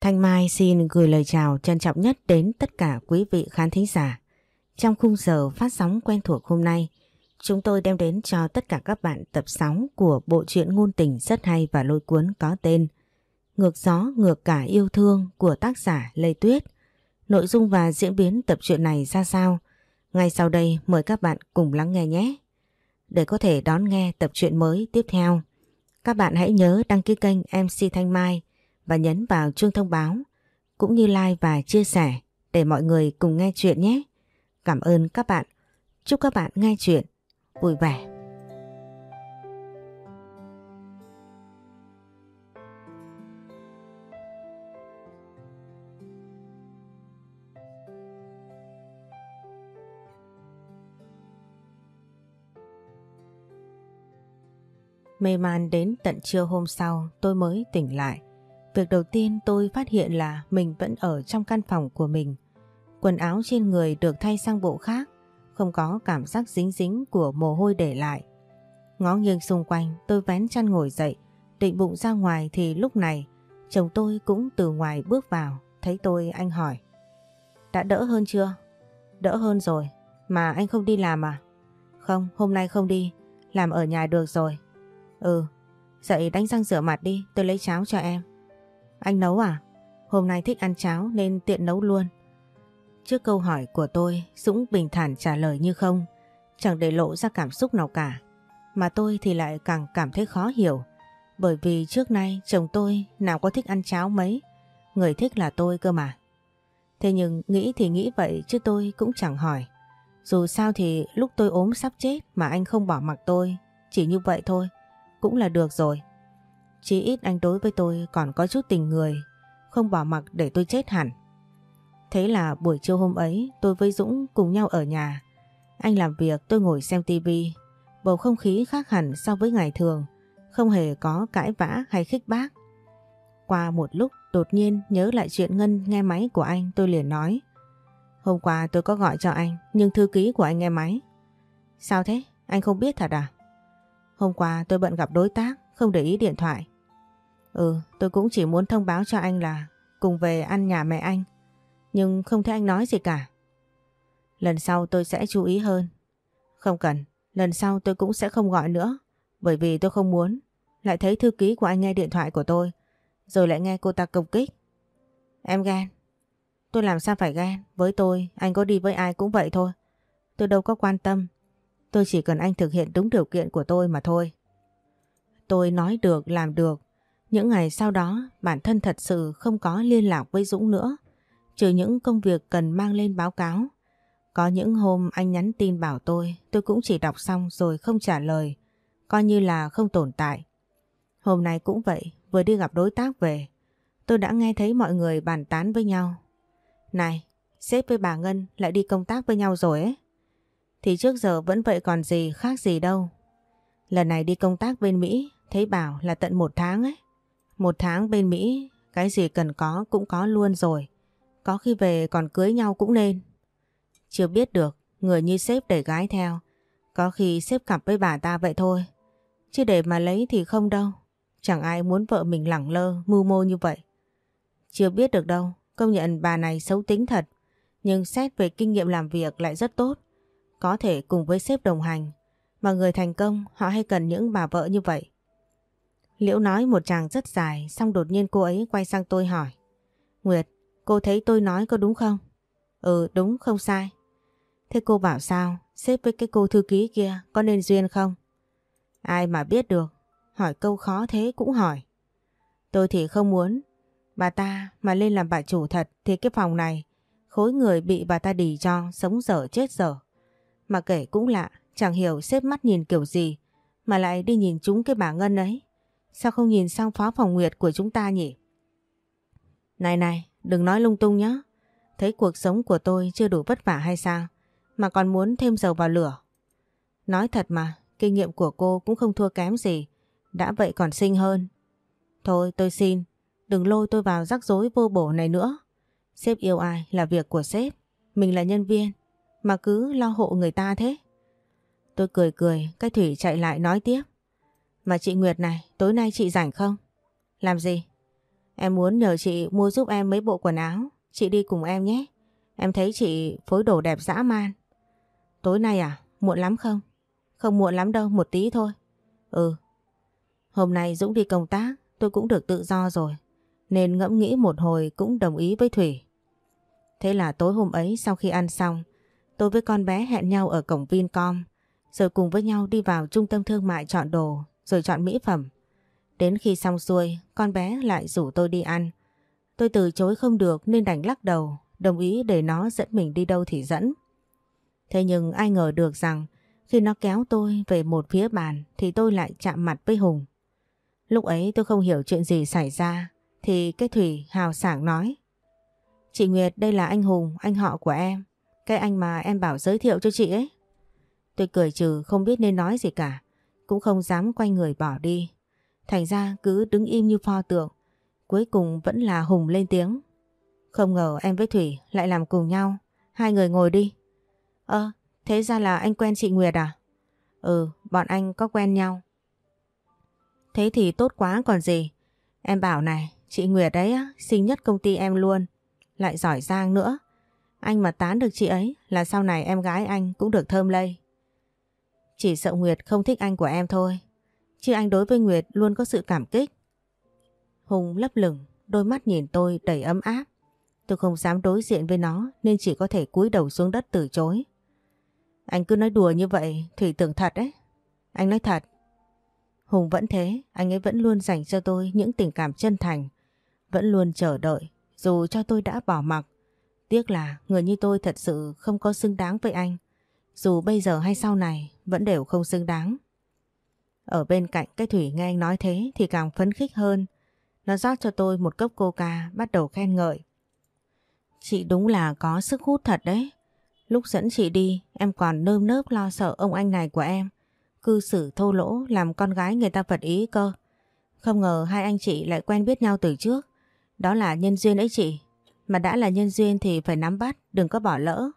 Thanh Mai xin gửi lời chào trân trọng nhất đến tất cả quý vị khán thính giả. Trong khung giờ phát sóng quen thuộc hôm nay, chúng tôi đem đến cho tất cả các bạn tập sóng của bộ truyện ngôn tình rất hay và lôi cuốn có tên Ngược gió ngược cả yêu thương của tác giả Lê Tuyết. Nội dung và diễn biến tập truyện này ra sao? Ngay sau đây mời các bạn cùng lắng nghe nhé. Để có thể đón nghe tập truyện mới tiếp theo, các bạn hãy nhớ đăng ký kênh MC Thanh Mai và nhấn vào chuông thông báo, cũng như like và chia sẻ để mọi người cùng nghe chuyện nhé. Cảm ơn các bạn. Chúc các bạn nghe chuyện vui vẻ. Mê man đến tận trưa hôm sau, tôi mới tỉnh lại. Việc đầu tiên tôi phát hiện là mình vẫn ở trong căn phòng của mình. Quần áo trên người được thay sang bộ khác, không có cảm giác dính dính của mồ hôi để lại. Ngó nghiêng xung quanh tôi vén chăn ngồi dậy, định bụng ra ngoài thì lúc này chồng tôi cũng từ ngoài bước vào, thấy tôi anh hỏi. Đã đỡ hơn chưa? Đỡ hơn rồi, mà anh không đi làm à? Không, hôm nay không đi, làm ở nhà được rồi. Ừ, dậy đánh răng rửa mặt đi, tôi lấy cháo cho em. Anh nấu à? Hôm nay thích ăn cháo nên tiện nấu luôn. Trước câu hỏi của tôi, Dũng bình thản trả lời như không, chẳng để lộ ra cảm xúc nào cả. Mà tôi thì lại càng cảm thấy khó hiểu, bởi vì trước nay chồng tôi nào có thích ăn cháo mấy, người thích là tôi cơ mà. Thế nhưng nghĩ thì nghĩ vậy chứ tôi cũng chẳng hỏi. Dù sao thì lúc tôi ốm sắp chết mà anh không bỏ mặc tôi, chỉ như vậy thôi, cũng là được rồi. Chỉ ít anh đối với tôi còn có chút tình người, không bỏ mặc để tôi chết hẳn. Thế là buổi chiều hôm ấy tôi với Dũng cùng nhau ở nhà. Anh làm việc tôi ngồi xem tivi. Bầu không khí khác hẳn so với ngày thường, không hề có cãi vã hay khích bác. Qua một lúc đột nhiên nhớ lại chuyện Ngân nghe máy của anh tôi liền nói. Hôm qua tôi có gọi cho anh nhưng thư ký của anh nghe máy. Sao thế? Anh không biết thật à? Hôm qua tôi bận gặp đối tác không để ý điện thoại. Ừ, tôi cũng chỉ muốn thông báo cho anh là cùng về ăn nhà mẹ anh. Nhưng không thấy anh nói gì cả. Lần sau tôi sẽ chú ý hơn. Không cần, lần sau tôi cũng sẽ không gọi nữa. Bởi vì tôi không muốn lại thấy thư ký của anh nghe điện thoại của tôi rồi lại nghe cô ta công kích. Em ghen. Tôi làm sao phải ghen. Với tôi, anh có đi với ai cũng vậy thôi. Tôi đâu có quan tâm. Tôi chỉ cần anh thực hiện đúng điều kiện của tôi mà thôi. Tôi nói được, làm được. Những ngày sau đó, bản thân thật sự không có liên lạc với Dũng nữa. Trừ những công việc cần mang lên báo cáo. Có những hôm anh nhắn tin bảo tôi, tôi cũng chỉ đọc xong rồi không trả lời. Coi như là không tồn tại. Hôm nay cũng vậy, vừa đi gặp đối tác về. Tôi đã nghe thấy mọi người bàn tán với nhau. Này, sếp với bà Ngân lại đi công tác với nhau rồi ấy. Thì trước giờ vẫn vậy còn gì khác gì đâu. Lần này đi công tác bên Mỹ, thấy bảo là tận một tháng ấy. Một tháng bên Mỹ, cái gì cần có cũng có luôn rồi. Có khi về còn cưới nhau cũng nên. Chưa biết được, người như sếp để gái theo. Có khi sếp cặp với bà ta vậy thôi. Chứ để mà lấy thì không đâu. Chẳng ai muốn vợ mình lẳng lơ, mưu mô như vậy. Chưa biết được đâu, công nhận bà này xấu tính thật. Nhưng xét về kinh nghiệm làm việc lại rất tốt. Có thể cùng với sếp đồng hành. Mà người thành công họ hay cần những bà vợ như vậy. Liễu nói một chàng rất dài xong đột nhiên cô ấy quay sang tôi hỏi. Nguyệt, cô thấy tôi nói có đúng không? Ừ đúng không sai. Thế cô bảo sao? Xếp với cái cô thư ký kia có nên duyên không? Ai mà biết được. Hỏi câu khó thế cũng hỏi. Tôi thì không muốn. Bà ta mà lên làm bà chủ thật thì cái phòng này khối người bị bà ta đỉ cho sống dở chết dở. Mà kể cũng lạ, chẳng hiểu xếp mắt nhìn kiểu gì mà lại đi nhìn chúng cái bà Ngân ấy. Sao không nhìn sang phó phòng Nguyệt của chúng ta nhỉ? Này này, đừng nói lung tung nhé. Thấy cuộc sống của tôi chưa đủ vất vả hay sao? Mà còn muốn thêm dầu vào lửa. Nói thật mà, kinh nghiệm của cô cũng không thua kém gì. Đã vậy còn xinh hơn. Thôi tôi xin, đừng lôi tôi vào rắc rối vô bổ này nữa. Sếp yêu ai là việc của sếp. Mình là nhân viên. Mà cứ lo hộ người ta thế. Tôi cười cười, cái Thủy chạy lại nói tiếp. Mà chị Nguyệt này, tối nay chị rảnh không? Làm gì? Em muốn nhờ chị mua giúp em mấy bộ quần áo. Chị đi cùng em nhé. Em thấy chị phối đồ đẹp dã man. Tối nay à? Muộn lắm không? Không muộn lắm đâu, một tí thôi. Ừ. Hôm nay Dũng đi công tác, tôi cũng được tự do rồi. Nên ngẫm nghĩ một hồi cũng đồng ý với Thủy. Thế là tối hôm ấy sau khi ăn xong, tôi với con bé hẹn nhau ở cổng Vincom, rồi cùng với nhau đi vào trung tâm thương mại chọn đồ, rồi chọn mỹ phẩm. Đến khi xong xuôi, con bé lại rủ tôi đi ăn. Tôi từ chối không được nên đành lắc đầu, đồng ý để nó dẫn mình đi đâu thì dẫn. Thế nhưng ai ngờ được rằng khi nó kéo tôi về một phía bàn thì tôi lại chạm mặt với Hùng. Lúc ấy tôi không hiểu chuyện gì xảy ra thì cái Thủy hào sảng nói Chị Nguyệt đây là anh Hùng, anh họ của em. Cái anh mà em bảo giới thiệu cho chị ấy. Tôi cười trừ không biết nên nói gì cả. Cũng không dám quay người bỏ đi. Thành ra cứ đứng im như pho tượng. Cuối cùng vẫn là Hùng lên tiếng. Không ngờ em với Thủy lại làm cùng nhau. Hai người ngồi đi. Ơ, thế ra là anh quen chị Nguyệt à? Ừ, bọn anh có quen nhau. Thế thì tốt quá còn gì. Em bảo này, chị Nguyệt đấy á, xinh nhất công ty em luôn. Lại giỏi giang nữa. Anh mà tán được chị ấy là sau này em gái anh cũng được thơm lây. Chỉ sợ Nguyệt không thích anh của em thôi. Chứ anh đối với Nguyệt luôn có sự cảm kích. Hùng lấp lửng, đôi mắt nhìn tôi đầy ấm áp. Tôi không dám đối diện với nó nên chỉ có thể cúi đầu xuống đất từ chối. Anh cứ nói đùa như vậy, Thủy tưởng thật đấy. Anh nói thật. Hùng vẫn thế, anh ấy vẫn luôn dành cho tôi những tình cảm chân thành. Vẫn luôn chờ đợi, dù cho tôi đã bỏ mặc. Tiếc là người như tôi thật sự không có xứng đáng với anh. Dù bây giờ hay sau này vẫn đều không xứng đáng. Ở bên cạnh cái Thủy nghe anh nói thế thì càng phấn khích hơn. Nó rót cho tôi một cốc coca bắt đầu khen ngợi. Chị đúng là có sức hút thật đấy. Lúc dẫn chị đi em còn nơm nớp lo sợ ông anh này của em. Cư xử thô lỗ làm con gái người ta phật ý cơ. Không ngờ hai anh chị lại quen biết nhau từ trước. Đó là nhân duyên ấy chị. Mà đã là nhân duyên thì phải nắm bắt, đừng có bỏ lỡ.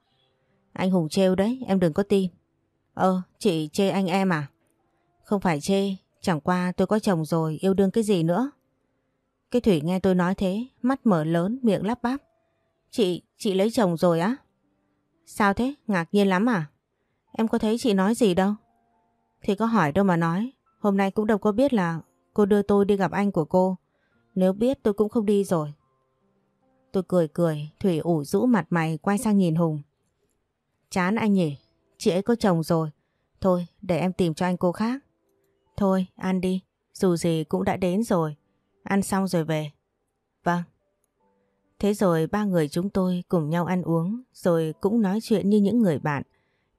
Anh Hùng trêu đấy, em đừng có tin ờ chị chê anh em à? Không phải chê, chẳng qua tôi có chồng rồi, yêu đương cái gì nữa. Cái Thủy nghe tôi nói thế, mắt mở lớn, miệng lắp bắp. Chị, chị lấy chồng rồi á? Sao thế, ngạc nhiên lắm à? Em có thấy chị nói gì đâu? Thì có hỏi đâu mà nói, hôm nay cũng đâu có biết là cô đưa tôi đi gặp anh của cô. Nếu biết tôi cũng không đi rồi. Tôi cười cười, Thủy ủ rũ mặt mày quay sang nhìn Hùng. Chán anh nhỉ, chị ấy có chồng rồi. Thôi, để em tìm cho anh cô khác. Thôi, ăn đi, dù gì cũng đã đến rồi. Ăn xong rồi về. Vâng. Thế rồi ba người chúng tôi cùng nhau ăn uống, rồi cũng nói chuyện như những người bạn.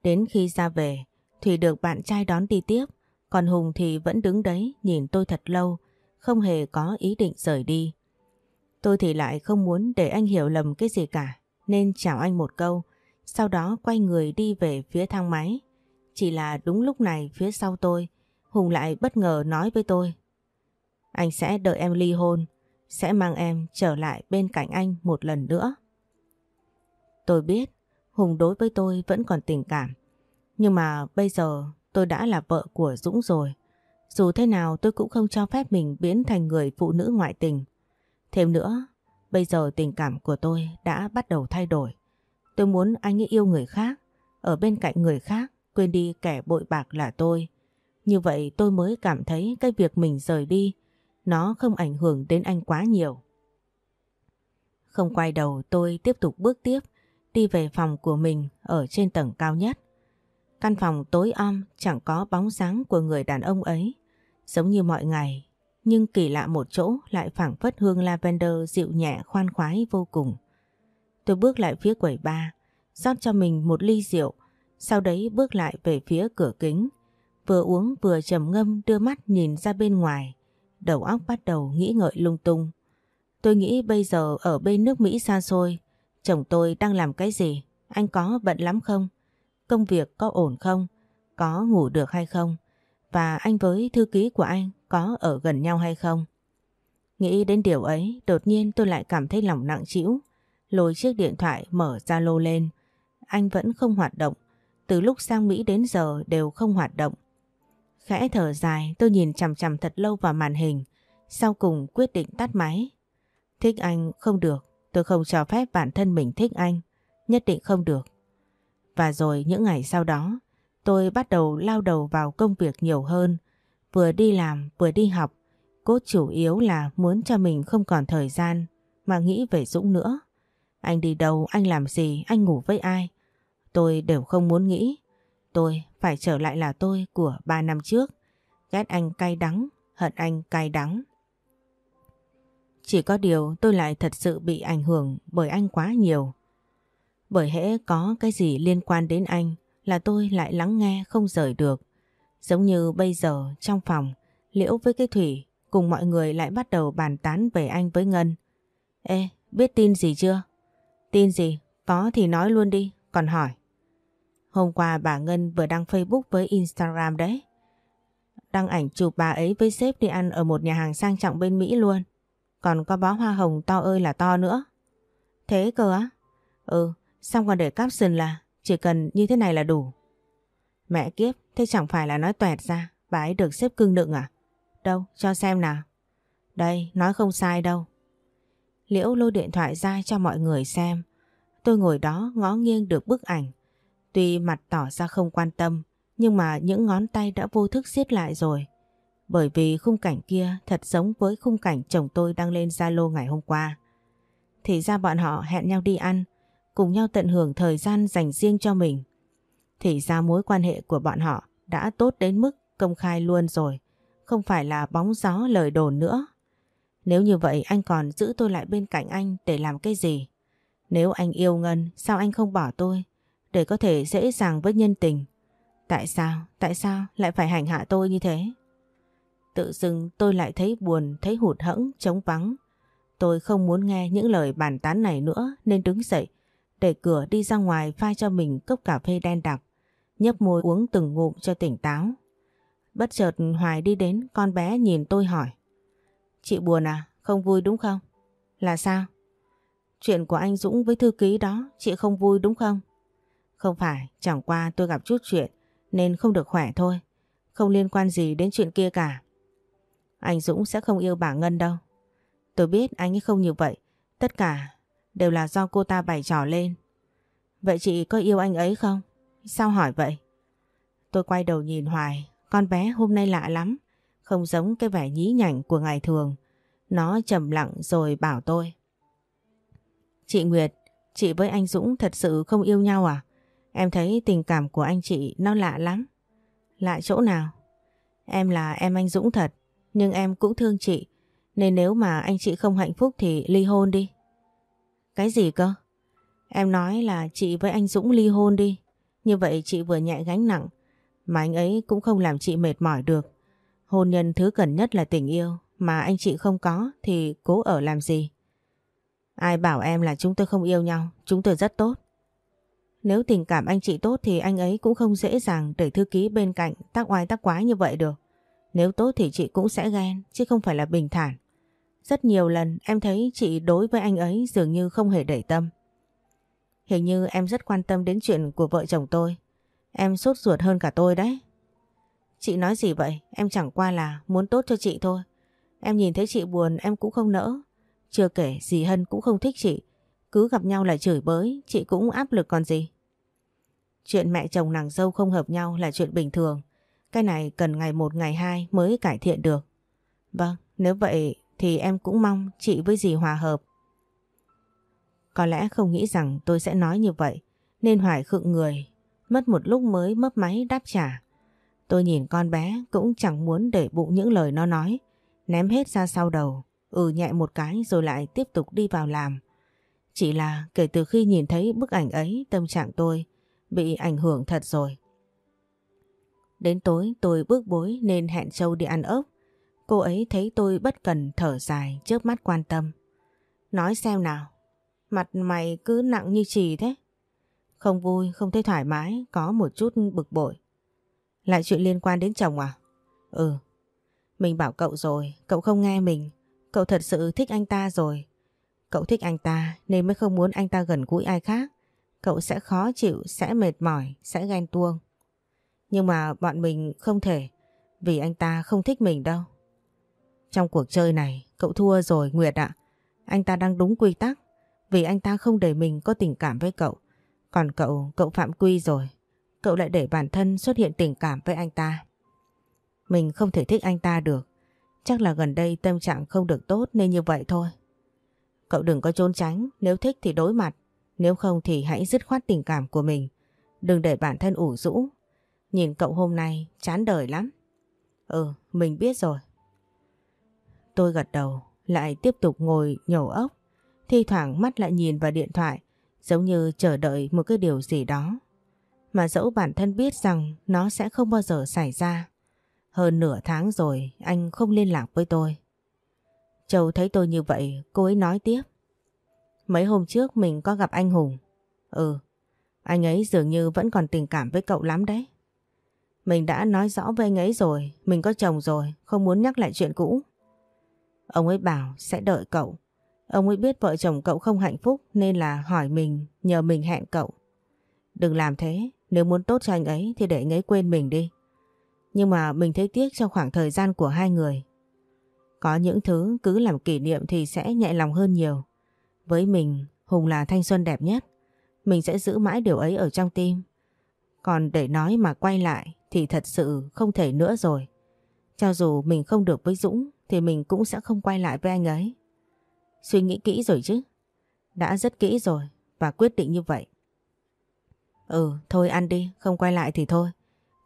Đến khi ra về, Thủy được bạn trai đón đi tiếp, còn Hùng thì vẫn đứng đấy nhìn tôi thật lâu, không hề có ý định rời đi. Tôi thì lại không muốn để anh hiểu lầm cái gì cả, nên chào anh một câu, sau đó quay người đi về phía thang máy. Chỉ là đúng lúc này phía sau tôi, Hùng lại bất ngờ nói với tôi. Anh sẽ đợi em ly hôn, sẽ mang em trở lại bên cạnh anh một lần nữa. Tôi biết Hùng đối với tôi vẫn còn tình cảm, nhưng mà bây giờ tôi đã là vợ của Dũng rồi. Dù thế nào tôi cũng không cho phép mình biến thành người phụ nữ ngoại tình. Thêm nữa, bây giờ tình cảm của tôi đã bắt đầu thay đổi. Tôi muốn anh ấy yêu người khác, ở bên cạnh người khác, quên đi kẻ bội bạc là tôi. Như vậy tôi mới cảm thấy cái việc mình rời đi, nó không ảnh hưởng đến anh quá nhiều. Không quay đầu tôi tiếp tục bước tiếp, đi về phòng của mình ở trên tầng cao nhất. Căn phòng tối om chẳng có bóng dáng của người đàn ông ấy. Giống như mọi ngày, nhưng kỳ lạ một chỗ lại phảng phất hương lavender dịu nhẹ khoan khoái vô cùng. Tôi bước lại phía quầy bar, rót cho mình một ly rượu, sau đấy bước lại về phía cửa kính. Vừa uống vừa trầm ngâm đưa mắt nhìn ra bên ngoài, đầu óc bắt đầu nghĩ ngợi lung tung. Tôi nghĩ bây giờ ở bên nước Mỹ xa xôi, chồng tôi đang làm cái gì? Anh có bận lắm không? Công việc có ổn không? Có ngủ được hay không? Và anh với thư ký của anh có ở gần nhau hay không? Nghĩ đến điều ấy, đột nhiên tôi lại cảm thấy lòng nặng trĩu, lôi chiếc điện thoại mở Zalo lên. Anh vẫn không hoạt động, từ lúc sang Mỹ đến giờ đều không hoạt động. Khẽ thở dài tôi nhìn chằm chằm thật lâu vào màn hình, sau cùng quyết định tắt máy. Thích anh không được, tôi không cho phép bản thân mình thích anh, nhất định không được. Và rồi những ngày sau đó, tôi bắt đầu lao đầu vào công việc nhiều hơn, vừa đi làm vừa đi học, cốt chủ yếu là muốn cho mình không còn thời gian mà nghĩ về Dũng nữa. Anh đi đâu, anh làm gì, anh ngủ với ai, tôi đều không muốn nghĩ. Tôi phải trở lại là tôi của 3 năm trước, ghét anh cay đắng, hận anh cay đắng. Chỉ có điều tôi lại thật sự bị ảnh hưởng bởi anh quá nhiều. Bởi hễ có cái gì liên quan đến anh là tôi lại lắng nghe không rời được. Giống như bây giờ trong phòng, Liễu với cái Thủy cùng mọi người lại bắt đầu bàn tán về anh với Ngân. Ê, biết tin gì chưa? Tin gì? Có thì nói luôn đi, còn hỏi. Hôm qua bà Ngân vừa đăng Facebook với Instagram đấy. Đăng ảnh chụp bà ấy với sếp đi ăn ở một nhà hàng sang trọng bên Mỹ luôn. Còn có bó hoa hồng to ơi là to nữa. Thế cơ á? Ừ, xong còn để caption là chỉ cần như thế này là đủ. Mẹ kiếp, thế chẳng phải là nói tuẹt ra, bà ấy được xếp cưng đựng à? Đâu, cho xem nào. Đây, nói không sai đâu. Liễu lôi điện thoại ra cho mọi người xem. Tôi ngồi đó ngó nghiêng được bức ảnh. Tuy mặt tỏ ra không quan tâm, nhưng mà những ngón tay đã vô thức siết lại rồi. Bởi vì khung cảnh kia thật giống với khung cảnh chồng tôi đăng lên Zalo ngày hôm qua. Thì ra bọn họ hẹn nhau đi ăn, cùng nhau tận hưởng thời gian dành riêng cho mình. Thì ra mối quan hệ của bọn họ đã tốt đến mức công khai luôn rồi, không phải là bóng gió lời đồn nữa. Nếu như vậy anh còn giữ tôi lại bên cạnh anh để làm cái gì? Nếu anh yêu Ngân, sao anh không bỏ tôi? Để có thể dễ dàng với nhân tình. Tại sao? Tại sao lại phải hành hạ tôi như thế? Tự dưng tôi lại thấy buồn, thấy hụt hẫng, trống vắng. Tôi không muốn nghe những lời bàn tán này nữa nên đứng dậy, đẩy cửa đi ra ngoài pha cho mình cốc cà phê đen đặc, nhấp môi uống từng ngụm cho tỉnh táo. Bất chợt Hoài đi đến, con bé nhìn tôi hỏi. Chị buồn à? Không vui đúng không? Là sao? Chuyện của anh Dũng với thư ký đó, chị không vui đúng không? Không phải, chẳng qua tôi gặp chút chuyện nên không được khỏe thôi. Không liên quan gì đến chuyện kia cả. Anh Dũng sẽ không yêu bà Ngân đâu. Tôi biết anh ấy không như vậy. Tất cả đều là do cô ta bày trò lên. Vậy chị có yêu anh ấy không? Sao hỏi vậy? Tôi quay đầu nhìn Hoài. Con bé hôm nay lạ lắm. Không giống cái vẻ nhí nhảnh của ngày thường. Nó trầm lặng rồi bảo tôi. Chị Nguyệt, chị với anh Dũng thật sự không yêu nhau à? Em thấy tình cảm của anh chị nó lạ lắm. Lạ chỗ nào? Em là em anh Dũng thật, nhưng em cũng thương chị. Nên nếu mà anh chị không hạnh phúc thì ly hôn đi. Cái gì cơ? Em nói là chị với anh Dũng ly hôn đi. Như vậy chị vừa nhẹ gánh nặng, mà anh ấy cũng không làm chị mệt mỏi được. Hôn nhân thứ cần nhất là tình yêu, mà anh chị không có thì cố ở làm gì? Ai bảo em là chúng tôi không yêu nhau, chúng tôi rất tốt. Nếu tình cảm anh chị tốt thì anh ấy cũng không dễ dàng để thư ký bên cạnh tác oai tác quái như vậy được. Nếu tốt thì chị cũng sẽ ghen, chứ không phải là bình thản. Rất nhiều lần em thấy chị đối với anh ấy dường như không hề để tâm. Hình như em rất quan tâm đến chuyện của vợ chồng tôi. Em sốt ruột hơn cả tôi đấy. Chị nói gì vậy? Em chẳng qua là muốn tốt cho chị thôi. Em nhìn thấy chị buồn em cũng không nỡ. Chưa kể dì Hân cũng không thích chị. Cứ gặp nhau lại chửi bới, chị cũng áp lực còn gì. Chuyện mẹ chồng nàng dâu không hợp nhau là chuyện bình thường. Cái này cần ngày một ngày hai mới cải thiện được. Vâng, nếu vậy thì em cũng mong chị với dì hòa hợp. Có lẽ không nghĩ rằng tôi sẽ nói như vậy, nên Hoài khựng người, mất một lúc mới mấp máy đáp trả. Tôi nhìn con bé cũng chẳng muốn để bụng những lời nó nói, ném hết ra sau đầu, ừ nhẹ một cái rồi lại tiếp tục đi vào làm. Chỉ là kể từ khi nhìn thấy bức ảnh ấy tâm trạng tôi bị ảnh hưởng thật rồi. Đến tối tôi bước bối nên hẹn Châu đi ăn ốc. Cô ấy thấy tôi bất cần thở dài chớp mắt quan tâm. Nói xem nào, mặt mày cứ nặng như chì thế. Không vui, không thấy thoải mái, có một chút bực bội. Lại chuyện liên quan đến chồng à? Ừ, mình bảo cậu rồi, cậu không nghe mình. Cậu thật sự thích anh ta rồi. Cậu thích anh ta nên mới không muốn anh ta gần gũi ai khác. Cậu sẽ khó chịu, sẽ mệt mỏi, sẽ ghen tuông. Nhưng mà bọn mình không thể vì anh ta không thích mình đâu. Trong cuộc chơi này cậu thua rồi Nguyệt ạ. Anh ta đang đúng quy tắc vì anh ta không để mình có tình cảm với cậu. Còn cậu, cậu phạm quy rồi. Cậu lại để bản thân xuất hiện tình cảm với anh ta. Mình không thể thích anh ta được. Chắc là gần đây tâm trạng không được tốt nên như vậy thôi. Cậu đừng có trốn tránh, nếu thích thì đối mặt. Nếu không thì hãy dứt khoát tình cảm của mình. Đừng để bản thân ủ rũ. Nhìn cậu hôm nay chán đời lắm. Ừ, mình biết rồi. Tôi gật đầu, lại tiếp tục ngồi nhổ ốc. Thi thoảng mắt lại nhìn vào điện thoại, giống như chờ đợi một cái điều gì đó. Mà dẫu bản thân biết rằng nó sẽ không bao giờ xảy ra. Hơn nửa tháng rồi anh không liên lạc với tôi. Châu thấy tôi như vậy, cô ấy nói tiếp. Mấy hôm trước mình có gặp anh Hùng. Ừ, anh ấy dường như vẫn còn tình cảm với cậu lắm đấy. Mình đã nói rõ với anh ấy rồi, mình có chồng rồi, không muốn nhắc lại chuyện cũ. Ông ấy bảo sẽ đợi cậu. Ông ấy biết vợ chồng cậu không hạnh phúc nên là hỏi mình, nhờ mình hẹn cậu. Đừng làm thế, nếu muốn tốt cho anh ấy thì để anh ấy quên mình đi. Nhưng mà mình thấy tiếc cho khoảng thời gian của hai người. Có những thứ cứ làm kỷ niệm thì sẽ nhẹ lòng hơn nhiều. Với mình, Hùng là thanh xuân đẹp nhất. Mình sẽ giữ mãi điều ấy ở trong tim. Còn để nói mà quay lại thì thật sự không thể nữa rồi. Cho dù mình không được với Dũng thì mình cũng sẽ không quay lại với anh ấy. Suy nghĩ kỹ rồi chứ. Đã rất kỹ rồi và quyết định như vậy. Ừ, thôi ăn đi, không quay lại thì thôi.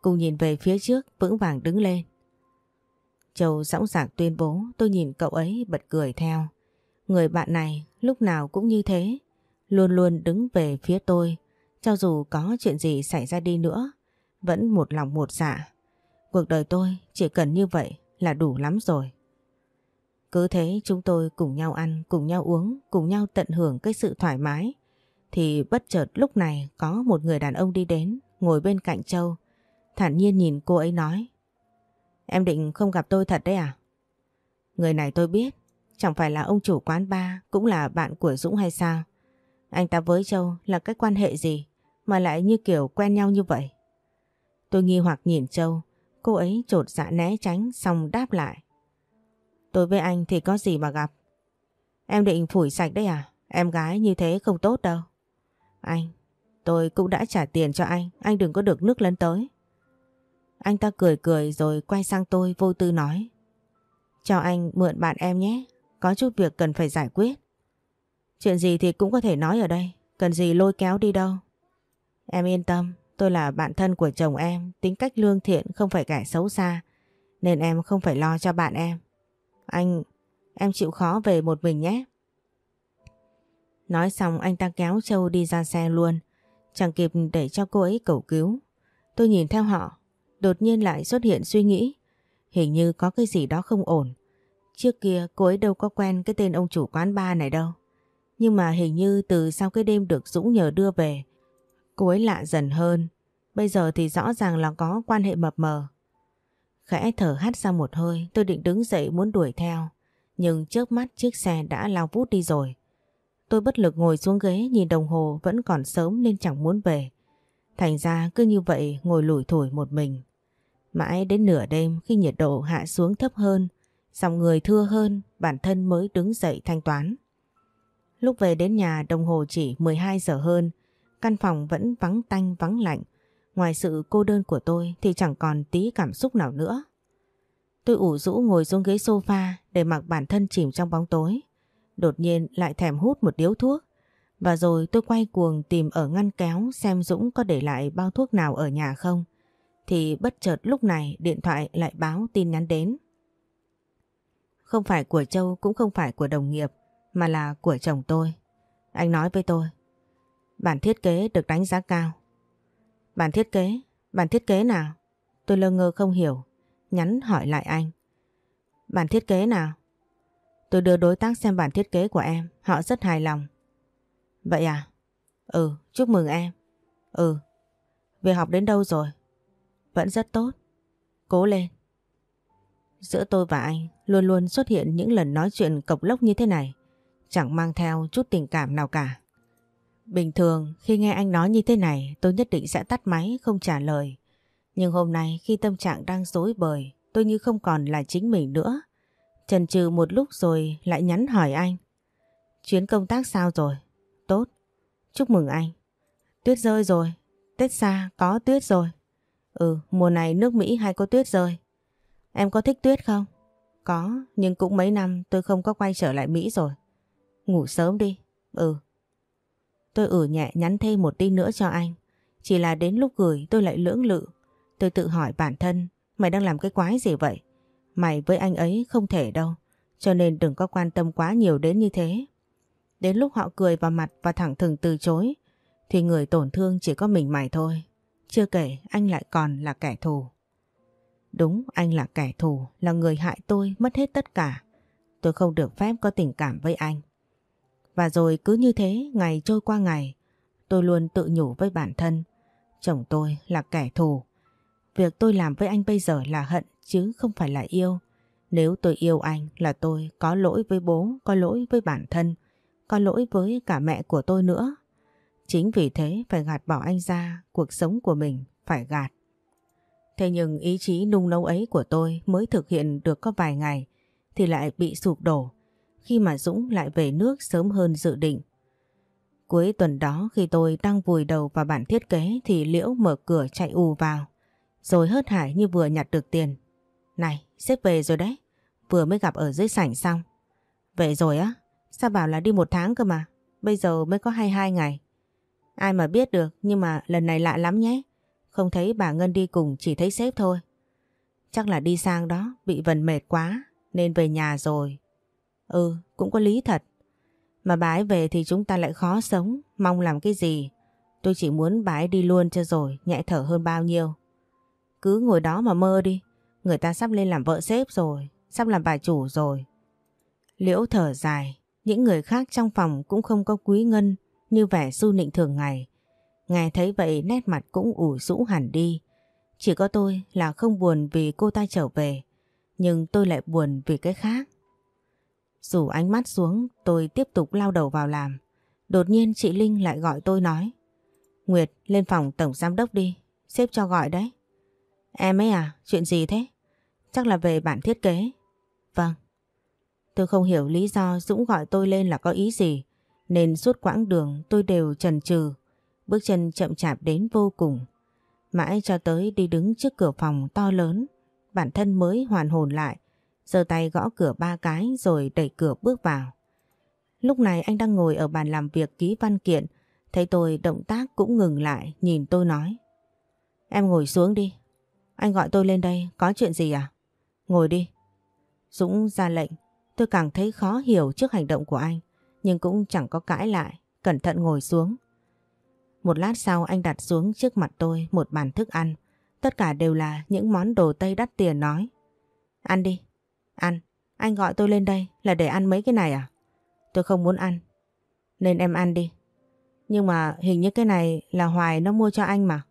Cùng nhìn về phía trước, vững vàng đứng lên. Châu sẵn sàng tuyên bố, tôi nhìn cậu ấy bật cười theo. Người bạn này lúc nào cũng như thế, luôn luôn đứng về phía tôi, cho dù có chuyện gì xảy ra đi nữa, vẫn một lòng một dạ. Cuộc đời tôi chỉ cần như vậy là đủ lắm rồi. Cứ thế chúng tôi cùng nhau ăn, cùng nhau uống, cùng nhau tận hưởng cái sự thoải mái. Thì bất chợt lúc này có một người đàn ông đi đến, ngồi bên cạnh Châu. Thản nhiên nhìn cô ấy nói. Em định không gặp tôi thật đấy à? Người này tôi biết, chẳng phải là ông chủ quán ba cũng là bạn của Dũng hay sao? Anh ta với Châu là cái quan hệ gì mà lại như kiểu quen nhau như vậy? Tôi nghi hoặc nhìn Châu, cô ấy trột dạ né tránh xong đáp lại. Tôi với anh thì có gì mà gặp. Em định phủi sạch đấy à? Em gái như thế không tốt đâu. Anh, tôi cũng đã trả tiền cho anh, anh đừng có được nước lấn tới. Anh ta cười cười rồi quay sang tôi vô tư nói. Cho anh mượn bạn em nhé, có chút việc cần phải giải quyết. Chuyện gì thì cũng có thể nói ở đây, cần gì lôi kéo đi đâu. Em yên tâm, tôi là bạn thân của chồng em, tính cách lương thiện không phải kẻ xấu xa, nên em không phải lo cho bạn em. Anh, em chịu khó về một mình nhé. Nói xong anh ta kéo Châu đi ra xe luôn, chẳng kịp để cho cô ấy cầu cứu. Tôi nhìn theo họ, đột nhiên lại xuất hiện suy nghĩ. Hình như có cái gì đó không ổn. Trước kia cô ấy đâu có quen cái tên ông chủ quán ba này đâu. Nhưng mà hình như từ sau cái đêm được Dũng nhờ đưa về, cô ấy lạ dần hơn. Bây giờ thì rõ ràng là có quan hệ mập mờ. Khẽ thở hắt ra một hơi, tôi định đứng dậy muốn đuổi theo. Nhưng trước mắt chiếc xe đã lao vút đi rồi. Tôi bất lực ngồi xuống ghế nhìn đồng hồ vẫn còn sớm nên chẳng muốn về. Thành ra cứ như vậy ngồi lủi thổi một mình. Mãi đến nửa đêm khi nhiệt độ hạ xuống thấp hơn, dòng người thưa hơn, bản thân mới đứng dậy thanh toán. Lúc về đến nhà đồng hồ chỉ 12 giờ hơn, căn phòng vẫn vắng tanh vắng lạnh. Ngoài sự cô đơn của tôi thì chẳng còn tí cảm xúc nào nữa. Tôi ủ rũ ngồi xuống ghế sofa để mặc bản thân chìm trong bóng tối. Đột nhiên lại thèm hút một điếu thuốc. Và rồi tôi quay cuồng tìm ở ngăn kéo xem Dũng có để lại bao thuốc nào ở nhà không. Thì bất chợt lúc này điện thoại lại báo tin nhắn đến. Không phải của Châu cũng không phải của đồng nghiệp, mà là của chồng tôi. Anh nói với tôi. Bản thiết kế được đánh giá cao. Bản thiết kế? Bản thiết kế nào? Tôi lơ ngơ không hiểu. Nhắn hỏi lại anh. Bản thiết kế nào? Tôi đưa đối tác xem bản thiết kế của em. Họ rất hài lòng. Vậy à? Ừ, chúc mừng em. Ừ. về học đến đâu rồi? Vẫn rất tốt. Cố lên. Giữa tôi và anh luôn luôn xuất hiện những lần nói chuyện cộc lốc như thế này. Chẳng mang theo chút tình cảm nào cả. Bình thường khi nghe anh nói như thế này tôi nhất định sẽ tắt máy không trả lời. Nhưng hôm nay khi tâm trạng đang dối bời tôi như không còn là chính mình nữa trần trừ một lúc rồi lại nhắn hỏi anh. Chuyến công tác sao rồi? Tốt. Chúc mừng anh. Tuyết rơi rồi. Tết xa có tuyết rồi. Ừ, mùa này nước Mỹ hay có tuyết rơi. Em có thích tuyết không? Có, nhưng cũng mấy năm tôi không có quay trở lại Mỹ rồi. Ngủ sớm đi. Ừ. Tôi ử nhẹ nhắn thêm một tin nữa cho anh. Chỉ là đến lúc gửi tôi lại lưỡng lự. Tôi tự hỏi bản thân, mày đang làm cái quái gì vậy? Mày với anh ấy không thể đâu. Cho nên đừng có quan tâm quá nhiều đến như thế. Đến lúc họ cười vào mặt và thẳng thừng từ chối, thì người tổn thương chỉ có mình mày thôi. Chưa kể anh lại còn là kẻ thù. Đúng anh là kẻ thù, là người hại tôi mất hết tất cả. Tôi không được phép có tình cảm với anh. Và rồi cứ như thế ngày trôi qua ngày, tôi luôn tự nhủ với bản thân. Chồng tôi là kẻ thù. Việc tôi làm với anh bây giờ là hận chứ không phải là yêu. Nếu tôi yêu anh là tôi có lỗi với bố, có lỗi với bản thân, có lỗi với cả mẹ của tôi nữa. Chính vì thế phải gạt bỏ anh ra, cuộc sống của mình phải gạt. Thế nhưng ý chí nung nấu ấy của tôi mới thực hiện được có vài ngày thì lại bị sụp đổ khi mà Dũng lại về nước sớm hơn dự định. Cuối tuần đó khi tôi đang vùi đầu vào bản thiết kế thì Liễu mở cửa chạy ù vào. Rồi hớt hải như vừa nhặt được tiền. Này, sếp về rồi đấy. Vừa mới gặp ở dưới sảnh xong. Về rồi á? Sao bảo là đi một tháng cơ mà? Bây giờ mới có 22 ngày. Ai mà biết được nhưng mà lần này lạ lắm nhé. Không thấy bà Ngân đi cùng chỉ thấy sếp thôi. Chắc là đi sang đó bị vần mệt quá nên về nhà rồi. Ừ cũng có lý thật. Mà bà ấy về thì chúng ta lại khó sống, mong làm cái gì. Tôi chỉ muốn bà ấy đi luôn cho rồi, nhẹ thở hơn bao nhiêu. Cứ ngồi đó mà mơ đi, người ta sắp lên làm vợ sếp rồi, sắp làm bà chủ rồi. Liễu thở dài, những người khác trong phòng cũng không có quý ngân như vẻ su nịnh thường ngày. Nghe thấy vậy nét mặt cũng ủ rũ hẳn đi. Chỉ có tôi là không buồn vì cô ta trở về, nhưng tôi lại buồn vì cái khác. Dù ánh mắt xuống, tôi tiếp tục lao đầu vào làm. Đột nhiên chị Linh lại gọi tôi nói. Nguyệt, lên phòng tổng giám đốc đi, xếp cho gọi đấy. Em ấy à, chuyện gì thế? Chắc là về bản thiết kế. Vâng. Tôi không hiểu lý do Dũng gọi tôi lên là có ý gì, nên suốt quãng đường tôi đều chần chừ, bước chân chậm chạp đến vô cùng. Mãi cho tới đi đứng trước cửa phòng to lớn, bản thân mới hoàn hồn lại, giơ tay gõ cửa ba cái rồi đẩy cửa bước vào. Lúc này anh đang ngồi ở bàn làm việc ký văn kiện, thấy tôi động tác cũng ngừng lại, nhìn tôi nói. Em ngồi xuống đi. Anh gọi tôi lên đây, có chuyện gì à? Ngồi đi. Dũng ra lệnh, tôi càng thấy khó hiểu trước hành động của anh, nhưng cũng chẳng có cãi lại, cẩn thận ngồi xuống. Một lát sau anh đặt xuống trước mặt tôi một bàn thức ăn, tất cả đều là những món đồ Tây đắt tiền nói. Ăn đi. Ăn, anh gọi tôi lên đây là để ăn mấy cái này à? Tôi không muốn ăn. Nên em ăn đi. Nhưng mà hình như cái này là Hoài nó mua cho anh mà.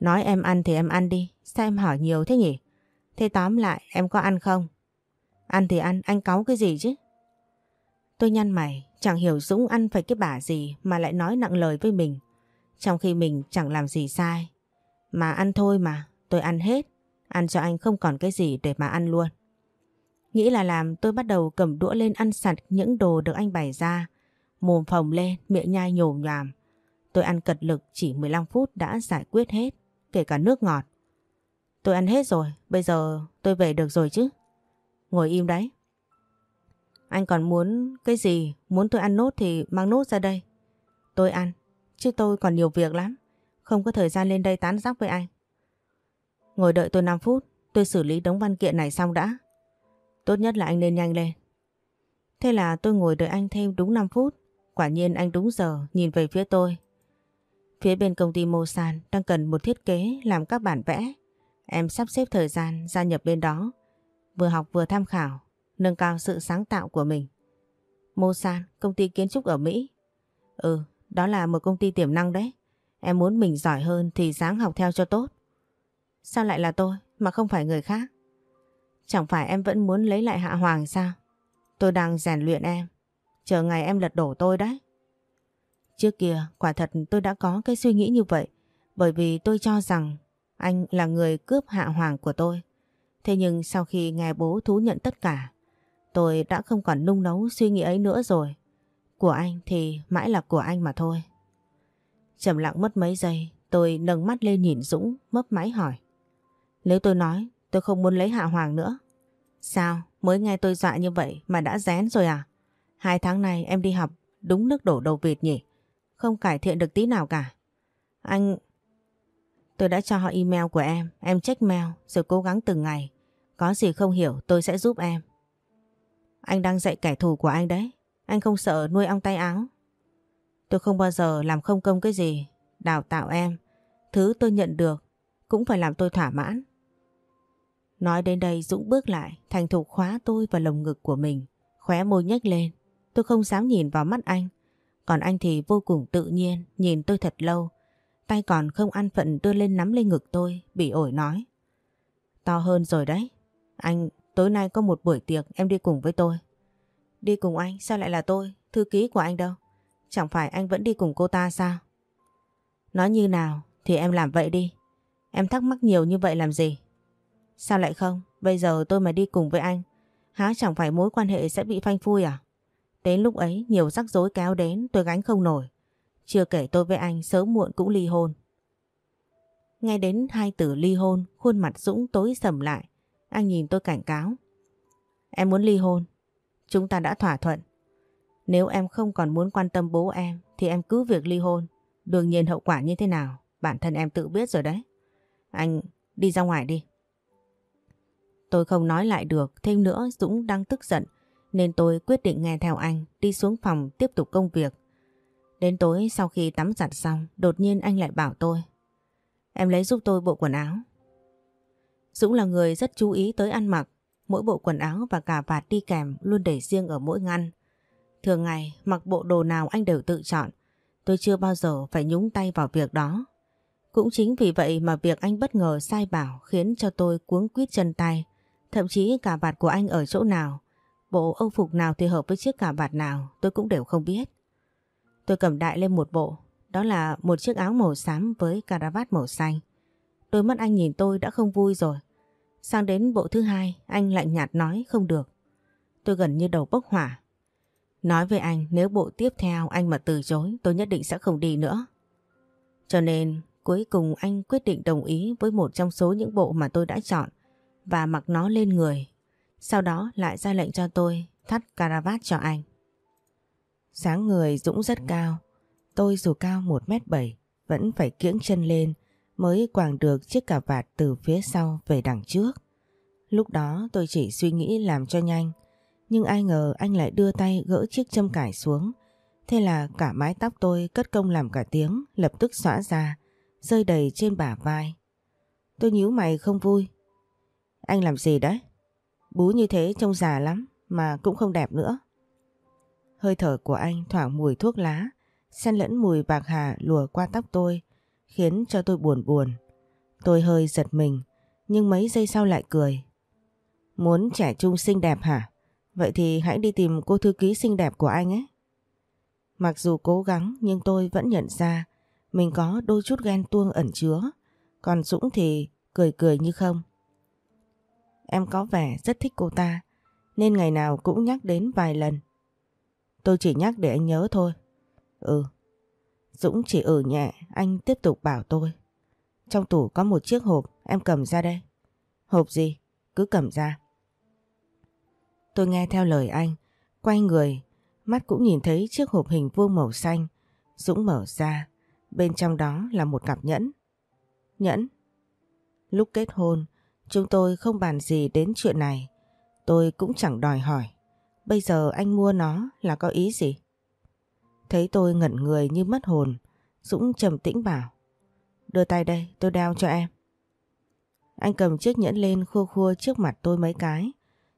Nói em ăn thì em ăn đi. Sao em hỏi nhiều thế nhỉ? Thế tóm lại em có ăn không? Ăn thì ăn, anh cáu cái gì chứ? Tôi nhăn mày, chẳng hiểu Dũng ăn phải cái bả gì mà lại nói nặng lời với mình. Trong khi mình chẳng làm gì sai. Mà ăn thôi mà, tôi ăn hết. Ăn cho anh không còn cái gì để mà ăn luôn. Nghĩ là làm tôi bắt đầu cầm đũa lên ăn sạch những đồ được anh bày ra. Mồm phồng lên, miệng nhai nhồm nhòm. Tôi ăn cật lực chỉ 15 phút đã giải quyết hết, kể cả nước ngọt. Tôi ăn hết rồi, bây giờ tôi về được rồi chứ. Ngồi im đấy. Anh còn muốn cái gì, muốn tôi ăn nốt thì mang nốt ra đây. Tôi ăn, chứ tôi còn nhiều việc lắm. Không có thời gian lên đây tán rác với anh. Ngồi đợi tôi 5 phút, tôi xử lý đống văn kiện này xong đã. Tốt nhất là anh nên nhanh lên. Thế là tôi ngồi đợi anh thêm đúng 5 phút. Quả nhiên anh đúng giờ nhìn về phía tôi. Phía bên công ty Mosan đang cần một thiết kế làm các bản vẽ. Em sắp xếp thời gian gia nhập bên đó. Vừa học vừa tham khảo, nâng cao sự sáng tạo của mình. Mosan, công ty kiến trúc ở Mỹ. Ừ, đó là một công ty tiềm năng đấy. Em muốn mình giỏi hơn thì dáng học theo cho tốt. Sao lại là tôi mà không phải người khác? Chẳng phải em vẫn muốn lấy lại Hạ Hoàng sao? Tôi đang rèn luyện em. Chờ ngày em lật đổ tôi đấy. Trước kia quả thật tôi đã có cái suy nghĩ như vậy. Bởi vì tôi cho rằng anh là người cướp Hạ Hoàng của tôi. Thế nhưng sau khi nghe bố thú nhận tất cả, tôi đã không còn nung nấu suy nghĩ ấy nữa rồi. của anh thì mãi là của anh mà thôi. Trầm lặng mất mấy giây, tôi nâng mắt lên nhìn Dũng, mấp máy hỏi. Nếu tôi nói tôi không muốn lấy Hạ Hoàng nữa. Sao? Mới nghe tôi dọa như vậy mà đã rén rồi à? Hai tháng này em đi học đúng nước đổ đầu vịt nhỉ? Không cải thiện được tí nào cả. Anh... Tôi đã cho họ email của em, em check mail rồi cố gắng từng ngày. Có gì không hiểu tôi sẽ giúp em. Anh đang dạy kẻ thù của anh đấy. Anh không sợ nuôi ong tay áo. Tôi không bao giờ làm không công cái gì. Đào tạo em. Thứ tôi nhận được cũng phải làm tôi thỏa mãn. Nói đến đây Dũng bước lại, thành thục khóa tôi vào lồng ngực của mình, khóe môi nhếch lên. Tôi không dám nhìn vào mắt anh, còn anh thì vô cùng tự nhiên, nhìn tôi thật lâu. Tay còn không ăn phận đưa lên nắm lên ngực tôi, bị ổi nói. To hơn rồi đấy. Anh, tối nay có một buổi tiệc, em đi cùng với tôi. Đi cùng anh, sao lại là tôi? Thư ký của anh đâu? Chẳng phải anh vẫn đi cùng cô ta sao? Nói như nào thì em làm vậy đi. Em thắc mắc nhiều như vậy làm gì? Sao lại không? Bây giờ tôi mà đi cùng với anh, há chẳng phải mối quan hệ sẽ bị phanh phui à? Đến lúc ấy nhiều rắc rối kéo đến tôi gánh không nổi. Chưa kể tôi với anh sớm muộn cũng ly hôn. Nghe đến hai từ ly hôn, khuôn mặt Dũng tối sầm lại. Anh nhìn tôi cảnh cáo. Em muốn ly hôn. Chúng ta đã thỏa thuận. Nếu em không còn muốn quan tâm bố em thì em cứ việc ly hôn. Đương nhiên hậu quả như thế nào, bản thân em tự biết rồi đấy. Anh đi ra ngoài đi. Tôi không nói lại được, thêm nữa Dũng đang tức giận nên tôi quyết định nghe theo anh đi xuống phòng tiếp tục công việc. Đến tối sau khi tắm giặt xong, đột nhiên anh lại bảo tôi. Em lấy giúp tôi bộ quần áo. Dũng là người rất chú ý tới ăn mặc, mỗi bộ quần áo và cà vạt đi kèm luôn để riêng ở mỗi ngăn. Thường ngày mặc bộ đồ nào anh đều tự chọn, tôi chưa bao giờ phải nhúng tay vào việc đó. Cũng chính vì vậy mà việc anh bất ngờ sai bảo khiến cho tôi cuống quýt chân tay. Thậm chí cả vạt của anh ở chỗ nào, bộ âu phục nào thì hợp với chiếc cả vạt nào tôi cũng đều không biết. Tôi cầm đại lên một bộ, đó là một chiếc áo màu xám với caravat màu xanh. Đôi mắt anh nhìn tôi đã không vui rồi. Sang đến bộ thứ hai, anh lạnh nhạt nói không được. Tôi gần như đầu bốc hỏa. Nói với anh nếu bộ tiếp theo anh mà từ chối tôi nhất định sẽ không đi nữa. Cho nên cuối cùng anh quyết định đồng ý với một trong số những bộ mà tôi đã chọn và mặc nó lên người. Sau đó lại ra lệnh cho tôi thắt caravat cho anh. Sáng người Dũng rất cao, tôi dù cao 1m7 vẫn phải kiễng chân lên mới quàng được chiếc cà vạt từ phía sau về đằng trước. Lúc đó tôi chỉ suy nghĩ làm cho nhanh, nhưng ai ngờ anh lại đưa tay gỡ chiếc châm cải xuống. Thế là cả mái tóc tôi cất công làm cả tiếng, lập tức xõa ra, rơi đầy trên bả vai. Tôi nhíu mày không vui, anh làm gì đấy? Bú như thế trông già lắm mà cũng không đẹp nữa. Hơi thở của anh thoảng mùi thuốc lá, xen lẫn mùi bạc hà lùa qua tóc tôi, khiến cho tôi buồn buồn. Tôi hơi giật mình, nhưng mấy giây sau lại cười. Muốn trẻ trung xinh đẹp hả? Vậy thì hãy đi tìm cô thư ký xinh đẹp của anh ấy. Mặc dù cố gắng nhưng tôi vẫn nhận ra mình có đôi chút ghen tuông ẩn chứa, còn Dũng thì cười cười như không. Em có vẻ rất thích cô ta Nên ngày nào cũng nhắc đến vài lần Tôi chỉ nhắc để anh nhớ thôi. Ừ. Dũng chỉ ừ nhẹ Anh tiếp tục bảo tôi. Trong tủ có một chiếc hộp, Em cầm ra đây. Hộp gì? Cứ cầm ra. Tôi nghe theo lời anh, Quay người. Mắt cũng nhìn thấy chiếc hộp hình vuông màu xanh. Dũng mở ra. Bên trong đó là một cặp nhẫn. Nhẫn? Lúc kết hôn, Chúng tôi không bàn gì đến chuyện này. Tôi cũng chẳng đòi hỏi. Bây giờ anh mua nó là có ý gì? Thấy tôi ngẩn người như mất hồn, Dũng trầm tĩnh bảo. Đưa tay đây, tôi đeo cho em. Anh cầm chiếc nhẫn lên khua khua trước mặt tôi mấy cái,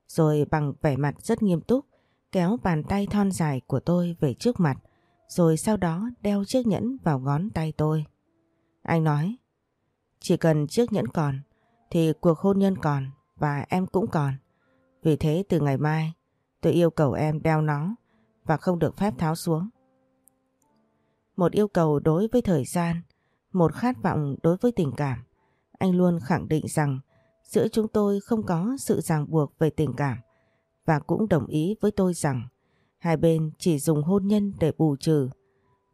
rồi bằng vẻ mặt rất nghiêm túc, kéo bàn tay thon dài của tôi về trước mặt, rồi sau đó đeo chiếc nhẫn vào ngón tay tôi. Anh nói, chỉ cần chiếc nhẫn còn, thì cuộc hôn nhân còn và em cũng còn. Vì thế từ ngày mai tôi yêu cầu em đeo nó và không được phép tháo xuống. Một yêu cầu đối với thời gian, một khát vọng đối với tình cảm. Anh luôn khẳng định rằng giữa chúng tôi không có sự ràng buộc về tình cảm và cũng đồng ý với tôi rằng Hai bên chỉ dùng hôn nhân để bù trừ.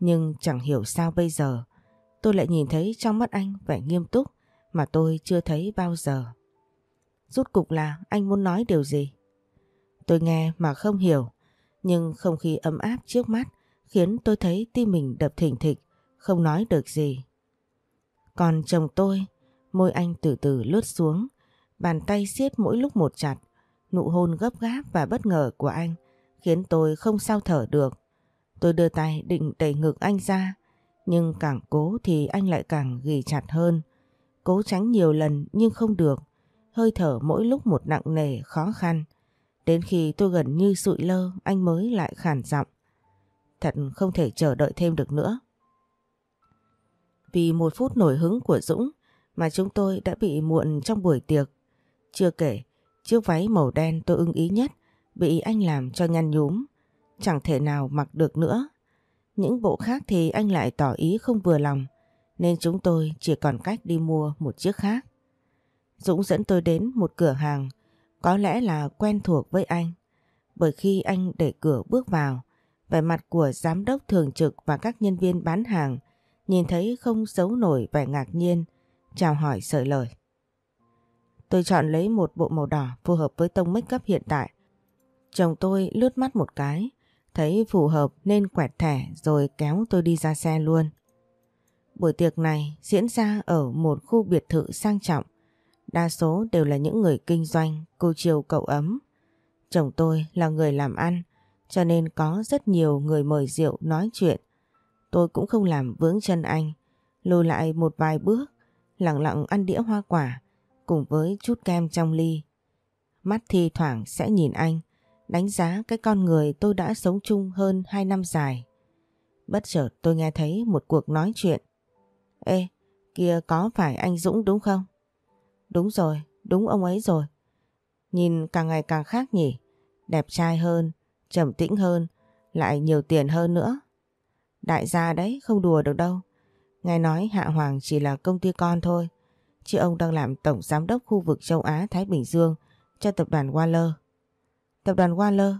Nhưng chẳng hiểu sao bây giờ tôi lại nhìn thấy trong mắt anh vẻ nghiêm túc mà tôi chưa thấy bao giờ. Rút cục là anh muốn nói điều gì? Tôi nghe mà không hiểu, nhưng không khí ấm áp trước mắt khiến tôi thấy tim mình đập thỉnh thịch, không nói được gì. Còn chồng tôi, môi anh từ từ lướt xuống, bàn tay siết mỗi lúc một chặt, nụ hôn gấp gáp và bất ngờ của anh khiến tôi không sao thở được. Tôi đưa tay định đẩy ngực anh ra, nhưng càng cố thì anh lại càng ghi chặt hơn. Cố tránh nhiều lần nhưng không được, hơi thở mỗi lúc một nặng nề khó khăn. Đến khi tôi gần như sụi lơ anh mới lại khản giọng. Thật không thể chờ đợi thêm được nữa. Vì một phút nổi hứng của Dũng mà chúng tôi đã bị muộn trong buổi tiệc. Chưa kể, chiếc váy màu đen tôi ưng ý nhất bị anh làm cho nhăn nhúm. Chẳng thể nào mặc được nữa. Những bộ khác thì anh lại tỏ ý không vừa lòng nên chúng tôi chỉ còn cách đi mua một chiếc khác. Dũng dẫn tôi đến một cửa hàng có lẽ là quen thuộc với anh bởi khi anh để cửa bước vào, vẻ mặt của giám đốc thường trực và các nhân viên bán hàng nhìn thấy không giấu nổi vẻ ngạc nhiên, chào hỏi sợi lời. Tôi chọn lấy một bộ màu đỏ phù hợp với tông make up hiện tại. Chồng tôi lướt mắt một cái, thấy phù hợp nên quẹt thẻ rồi kéo tôi đi ra xe luôn. Buổi tiệc này diễn ra ở một khu biệt thự sang trọng Đa số đều là những người kinh doanh, cô chiều cậu ấm. Chồng tôi là người làm ăn, cho nên có rất nhiều người mời rượu nói chuyện. Tôi cũng không làm vướng chân anh, lùi lại một vài bước, lặng lặng ăn đĩa hoa quả, cùng với chút kem trong ly. Mắt thi thoảng sẽ nhìn anh, đánh giá cái con người tôi đã sống chung hơn 2 năm dài. Bất chợt tôi nghe thấy một cuộc nói chuyện. Ê, kia có phải anh Dũng đúng không? Đúng rồi, đúng ông ấy rồi. Nhìn càng ngày càng khác nhỉ. Đẹp trai hơn, trầm tĩnh hơn, lại nhiều tiền hơn nữa. Đại gia đấy, không đùa được đâu. Nghe nói Hạ Hoàng chỉ là công ty con thôi. Chứ ông đang làm tổng giám đốc khu vực châu Á-Thái Bình Dương cho tập đoàn Waller. Tập đoàn Waller?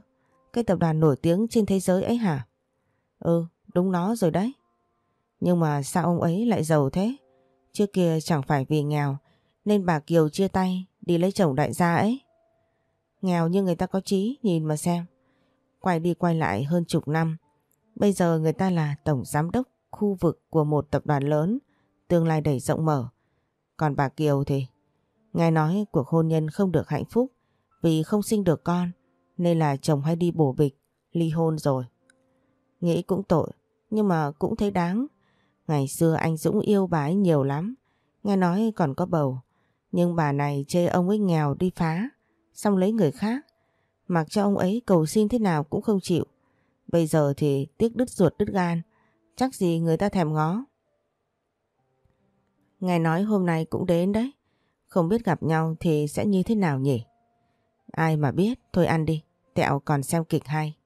Cái tập đoàn nổi tiếng trên thế giới ấy hả? Ừ, đúng nó rồi đấy. Nhưng mà sao ông ấy lại giàu thế? Trước kia chẳng phải vì nghèo nên bà Kiều chia tay đi lấy chồng đại gia ấy. Nghèo như người ta có trí nhìn mà xem. Quay đi quay lại hơn chục năm. Bây giờ người ta là tổng giám đốc khu vực của một tập đoàn lớn, tương lai đầy rộng mở. Còn bà Kiều thì nghe nói cuộc hôn nhân không được hạnh phúc vì không sinh được con nên là chồng hay đi bổ bịch, ly hôn rồi. Nghĩ cũng tội, nhưng mà cũng thấy đáng. Ngày xưa anh Dũng yêu bà ấy nhiều lắm, nghe nói còn có bầu. Nhưng bà này chê ông ấy nghèo đi phá, xong lấy người khác. Mặc cho ông ấy cầu xin thế nào cũng không chịu. Bây giờ thì tiếc đứt ruột đứt gan, chắc gì người ta thèm ngó. Nghe nói hôm nay cũng đến đấy, không biết gặp nhau thì sẽ như thế nào nhỉ? Ai mà biết, thôi ăn đi, tẹo còn xem kịch hay.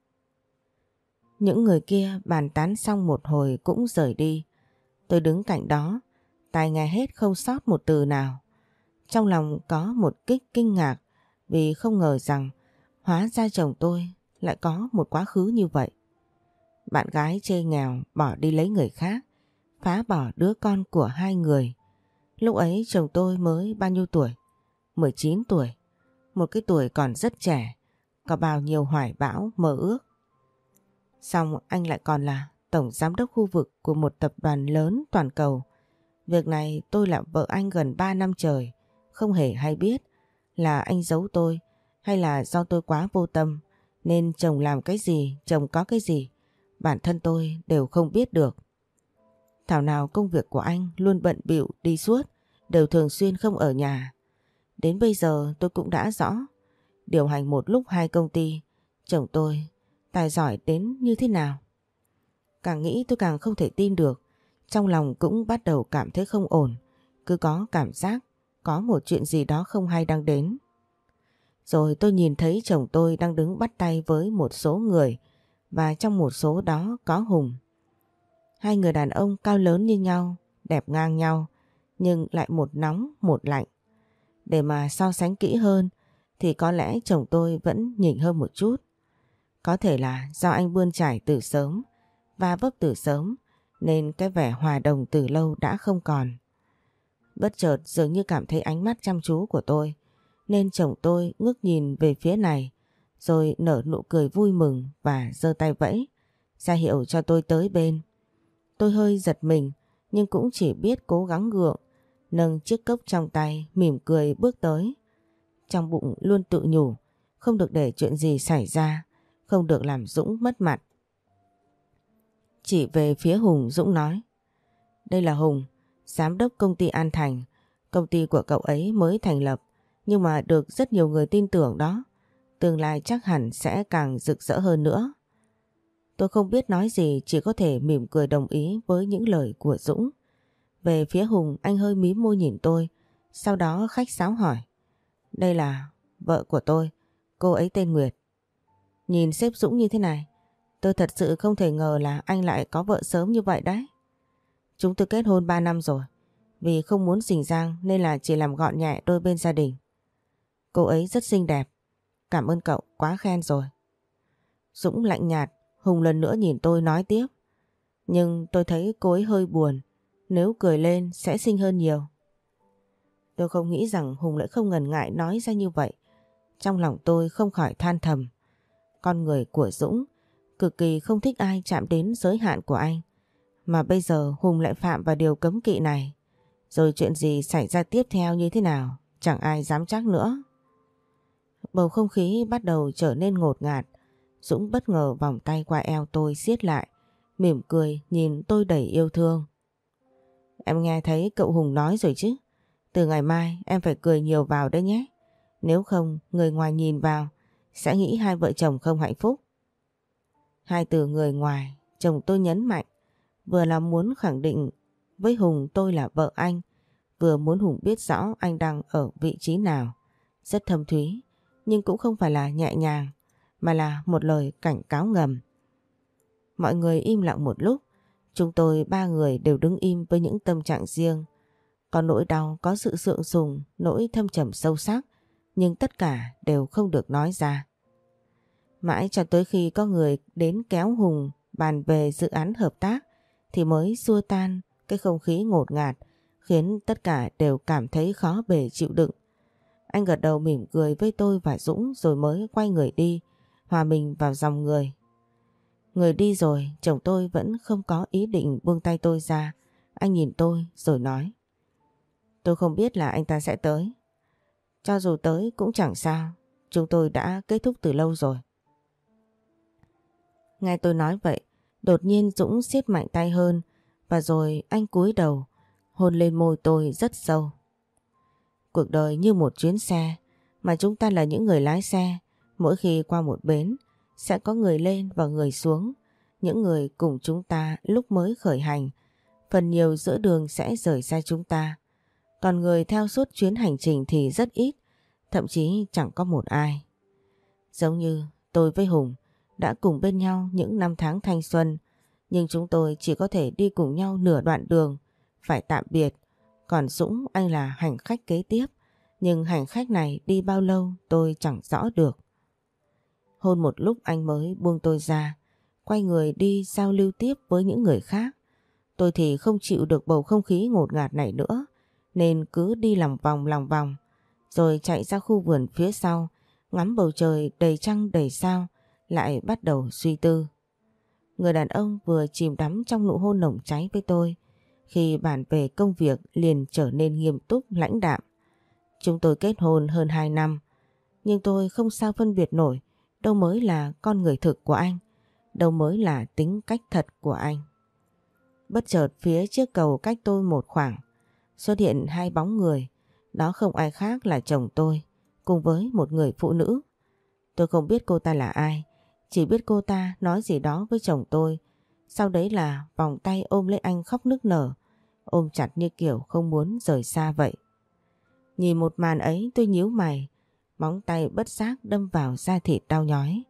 Những người kia bàn tán xong một hồi cũng rời đi. Tôi đứng cạnh đó, tai nghe hết không sót một từ nào. Trong lòng có một kích kinh ngạc vì không ngờ rằng hóa ra chồng tôi lại có một quá khứ như vậy. Bạn gái chê nghèo bỏ đi lấy người khác, phá bỏ đứa con của hai người. Lúc ấy chồng tôi mới bao nhiêu tuổi? 19 tuổi. Một cái tuổi còn rất trẻ, có bao nhiêu hoài bão, mơ ước. Xong anh lại còn là tổng giám đốc khu vực của một tập đoàn lớn toàn cầu. Việc này tôi là vợ anh gần 3 năm trời không hề hay biết là anh giấu tôi hay là do tôi quá vô tâm nên chồng làm cái gì, chồng có cái gì, bản thân tôi đều không biết được. Thảo nào công việc của anh luôn bận bịu đi suốt, đều thường xuyên không ở nhà. Đến bây giờ tôi cũng đã rõ, điều hành một lúc hai công ty, chồng tôi tài giỏi đến như thế nào. Càng nghĩ tôi càng không thể tin được, trong lòng cũng bắt đầu cảm thấy không ổn, cứ có cảm giác có một chuyện gì đó không hay đang đến. Rồi tôi nhìn thấy chồng tôi đang đứng bắt tay với một số người và trong một số đó có Hùng. Hai người đàn ông cao lớn như nhau, đẹp ngang nhau, nhưng lại một nóng một lạnh. Để mà so sánh kỹ hơn thì có lẽ chồng tôi vẫn nhỉnh hơn một chút. Có thể là do anh bươn trải từ sớm và vấp từ sớm nên cái vẻ hòa đồng từ lâu đã không còn. Bất chợt dường như cảm thấy ánh mắt chăm chú của tôi nên chồng tôi ngước nhìn về phía này rồi nở nụ cười vui mừng và giơ tay vẫy ra hiệu cho tôi tới bên. Tôi hơi giật mình nhưng cũng chỉ biết cố gắng gượng nâng chiếc cốc trong tay mỉm cười bước tới. Trong bụng luôn tự nhủ không được để chuyện gì xảy ra không được làm Dũng mất mặt. Chỉ về phía Hùng Dũng nói Đây là Hùng, giám đốc công ty An Thành. Công ty của cậu ấy mới thành lập nhưng mà được rất nhiều người tin tưởng đó. Tương lai chắc hẳn sẽ càng rực rỡ hơn nữa. Tôi không biết nói gì chỉ có thể mỉm cười đồng ý với những lời của Dũng. Về phía Hùng anh hơi mím môi nhìn tôi sau đó khách sáo hỏi Đây là vợ của tôi, cô ấy tên Nguyệt. Nhìn sếp Dũng như thế này Tôi thật sự không thể ngờ là anh lại có vợ sớm như vậy đấy. Chúng tôi kết hôn 3 năm rồi. Vì không muốn rình rang nên là chỉ làm gọn nhẹ đôi bên gia đình. Cô ấy rất xinh đẹp. Cảm ơn cậu, quá khen rồi. Dũng lạnh nhạt, Hùng lần nữa nhìn tôi nói tiếp. Nhưng tôi thấy cô ấy hơi buồn. Nếu cười lên sẽ xinh hơn nhiều. Tôi không nghĩ rằng Hùng lại không ngần ngại nói ra như vậy. Trong lòng tôi không khỏi than thầm. Con người của Dũng cực kỳ không thích ai chạm đến giới hạn của anh. Mà bây giờ Hùng lại phạm vào điều cấm kỵ này. Rồi chuyện gì xảy ra tiếp theo như thế nào, chẳng ai dám chắc nữa. Bầu không khí bắt đầu trở nên ngột ngạt. Dũng bất ngờ vòng tay qua eo tôi siết lại, mỉm cười nhìn tôi đầy yêu thương. Em nghe thấy cậu Hùng nói rồi chứ. Từ ngày mai em phải cười nhiều vào đấy nhé. Nếu không, người ngoài nhìn vào sẽ nghĩ hai vợ chồng không hạnh phúc. Hai từ người ngoài, chồng tôi nhấn mạnh, vừa là muốn khẳng định với Hùng tôi là vợ anh, vừa muốn Hùng biết rõ anh đang ở vị trí nào. Rất thâm thúy, nhưng cũng không phải là nhẹ nhàng, mà là một lời cảnh cáo ngầm. Mọi người im lặng một lúc, chúng tôi ba người đều đứng im với những tâm trạng riêng. Có nỗi đau, có sự sượng sùng, nỗi thâm trầm sâu sắc, nhưng tất cả đều không được nói ra. Mãi cho tới khi có người đến kéo Hùng bàn về dự án hợp tác thì mới xua tan cái không khí ngột ngạt khiến tất cả đều cảm thấy khó bề chịu đựng. Anh gật đầu mỉm cười với tôi và Dũng rồi mới quay người đi, hòa mình vào dòng người. Người đi rồi, chồng tôi vẫn không có ý định buông tay tôi ra. Anh nhìn tôi rồi nói. Tôi không biết là anh ta sẽ tới. Cho dù tới cũng chẳng sao, chúng tôi đã kết thúc từ lâu rồi. Nghe tôi nói vậy, đột nhiên Dũng siết mạnh tay hơn và rồi anh cúi đầu, hôn lên môi tôi rất sâu. Cuộc đời như một chuyến xe mà chúng ta là những người lái xe. Mỗi khi qua một bến sẽ có người lên và người xuống. Những người cùng chúng ta lúc mới khởi hành. Phần nhiều giữa đường sẽ rời xa chúng ta. Còn người theo suốt chuyến hành trình thì rất ít. Thậm chí chẳng có một ai. Giống như tôi với Hùng đã cùng bên nhau những năm tháng thanh xuân, nhưng chúng tôi chỉ có thể đi cùng nhau nửa đoạn đường, phải tạm biệt. Còn Dũng anh là hành khách kế tiếp, nhưng hành khách này đi bao lâu tôi chẳng rõ được. Hôn một lúc anh mới buông tôi ra, quay người đi giao lưu tiếp với những người khác. Tôi thì không chịu được bầu không khí ngột ngạt này nữa, nên cứ đi lòng vòng lòng vòng, rồi chạy ra khu vườn phía sau, ngắm bầu trời đầy trăng đầy sao, lại bắt đầu suy tư. Người đàn ông vừa chìm đắm trong nụ hôn nồng cháy với tôi, khi bàn về công việc liền trở nên nghiêm túc lãnh đạm. Chúng tôi kết hôn hơn 2 năm, nhưng tôi không sao phân biệt nổi đâu mới là con người thực của anh, đâu mới là tính cách thật của anh. Bất chợt phía trước cầu cách tôi một khoảng, xuất hiện hai bóng người, đó không ai khác là chồng tôi, cùng với một người phụ nữ. Tôi không biết cô ta là ai, chỉ biết cô ta nói gì đó với chồng tôi. Sau đấy là vòng tay ôm lấy anh khóc nức nở. Ôm chặt như kiểu không muốn rời xa vậy. Nhìn một màn ấy tôi nhíu mày. Móng tay bất giác đâm vào da thịt đau nhói.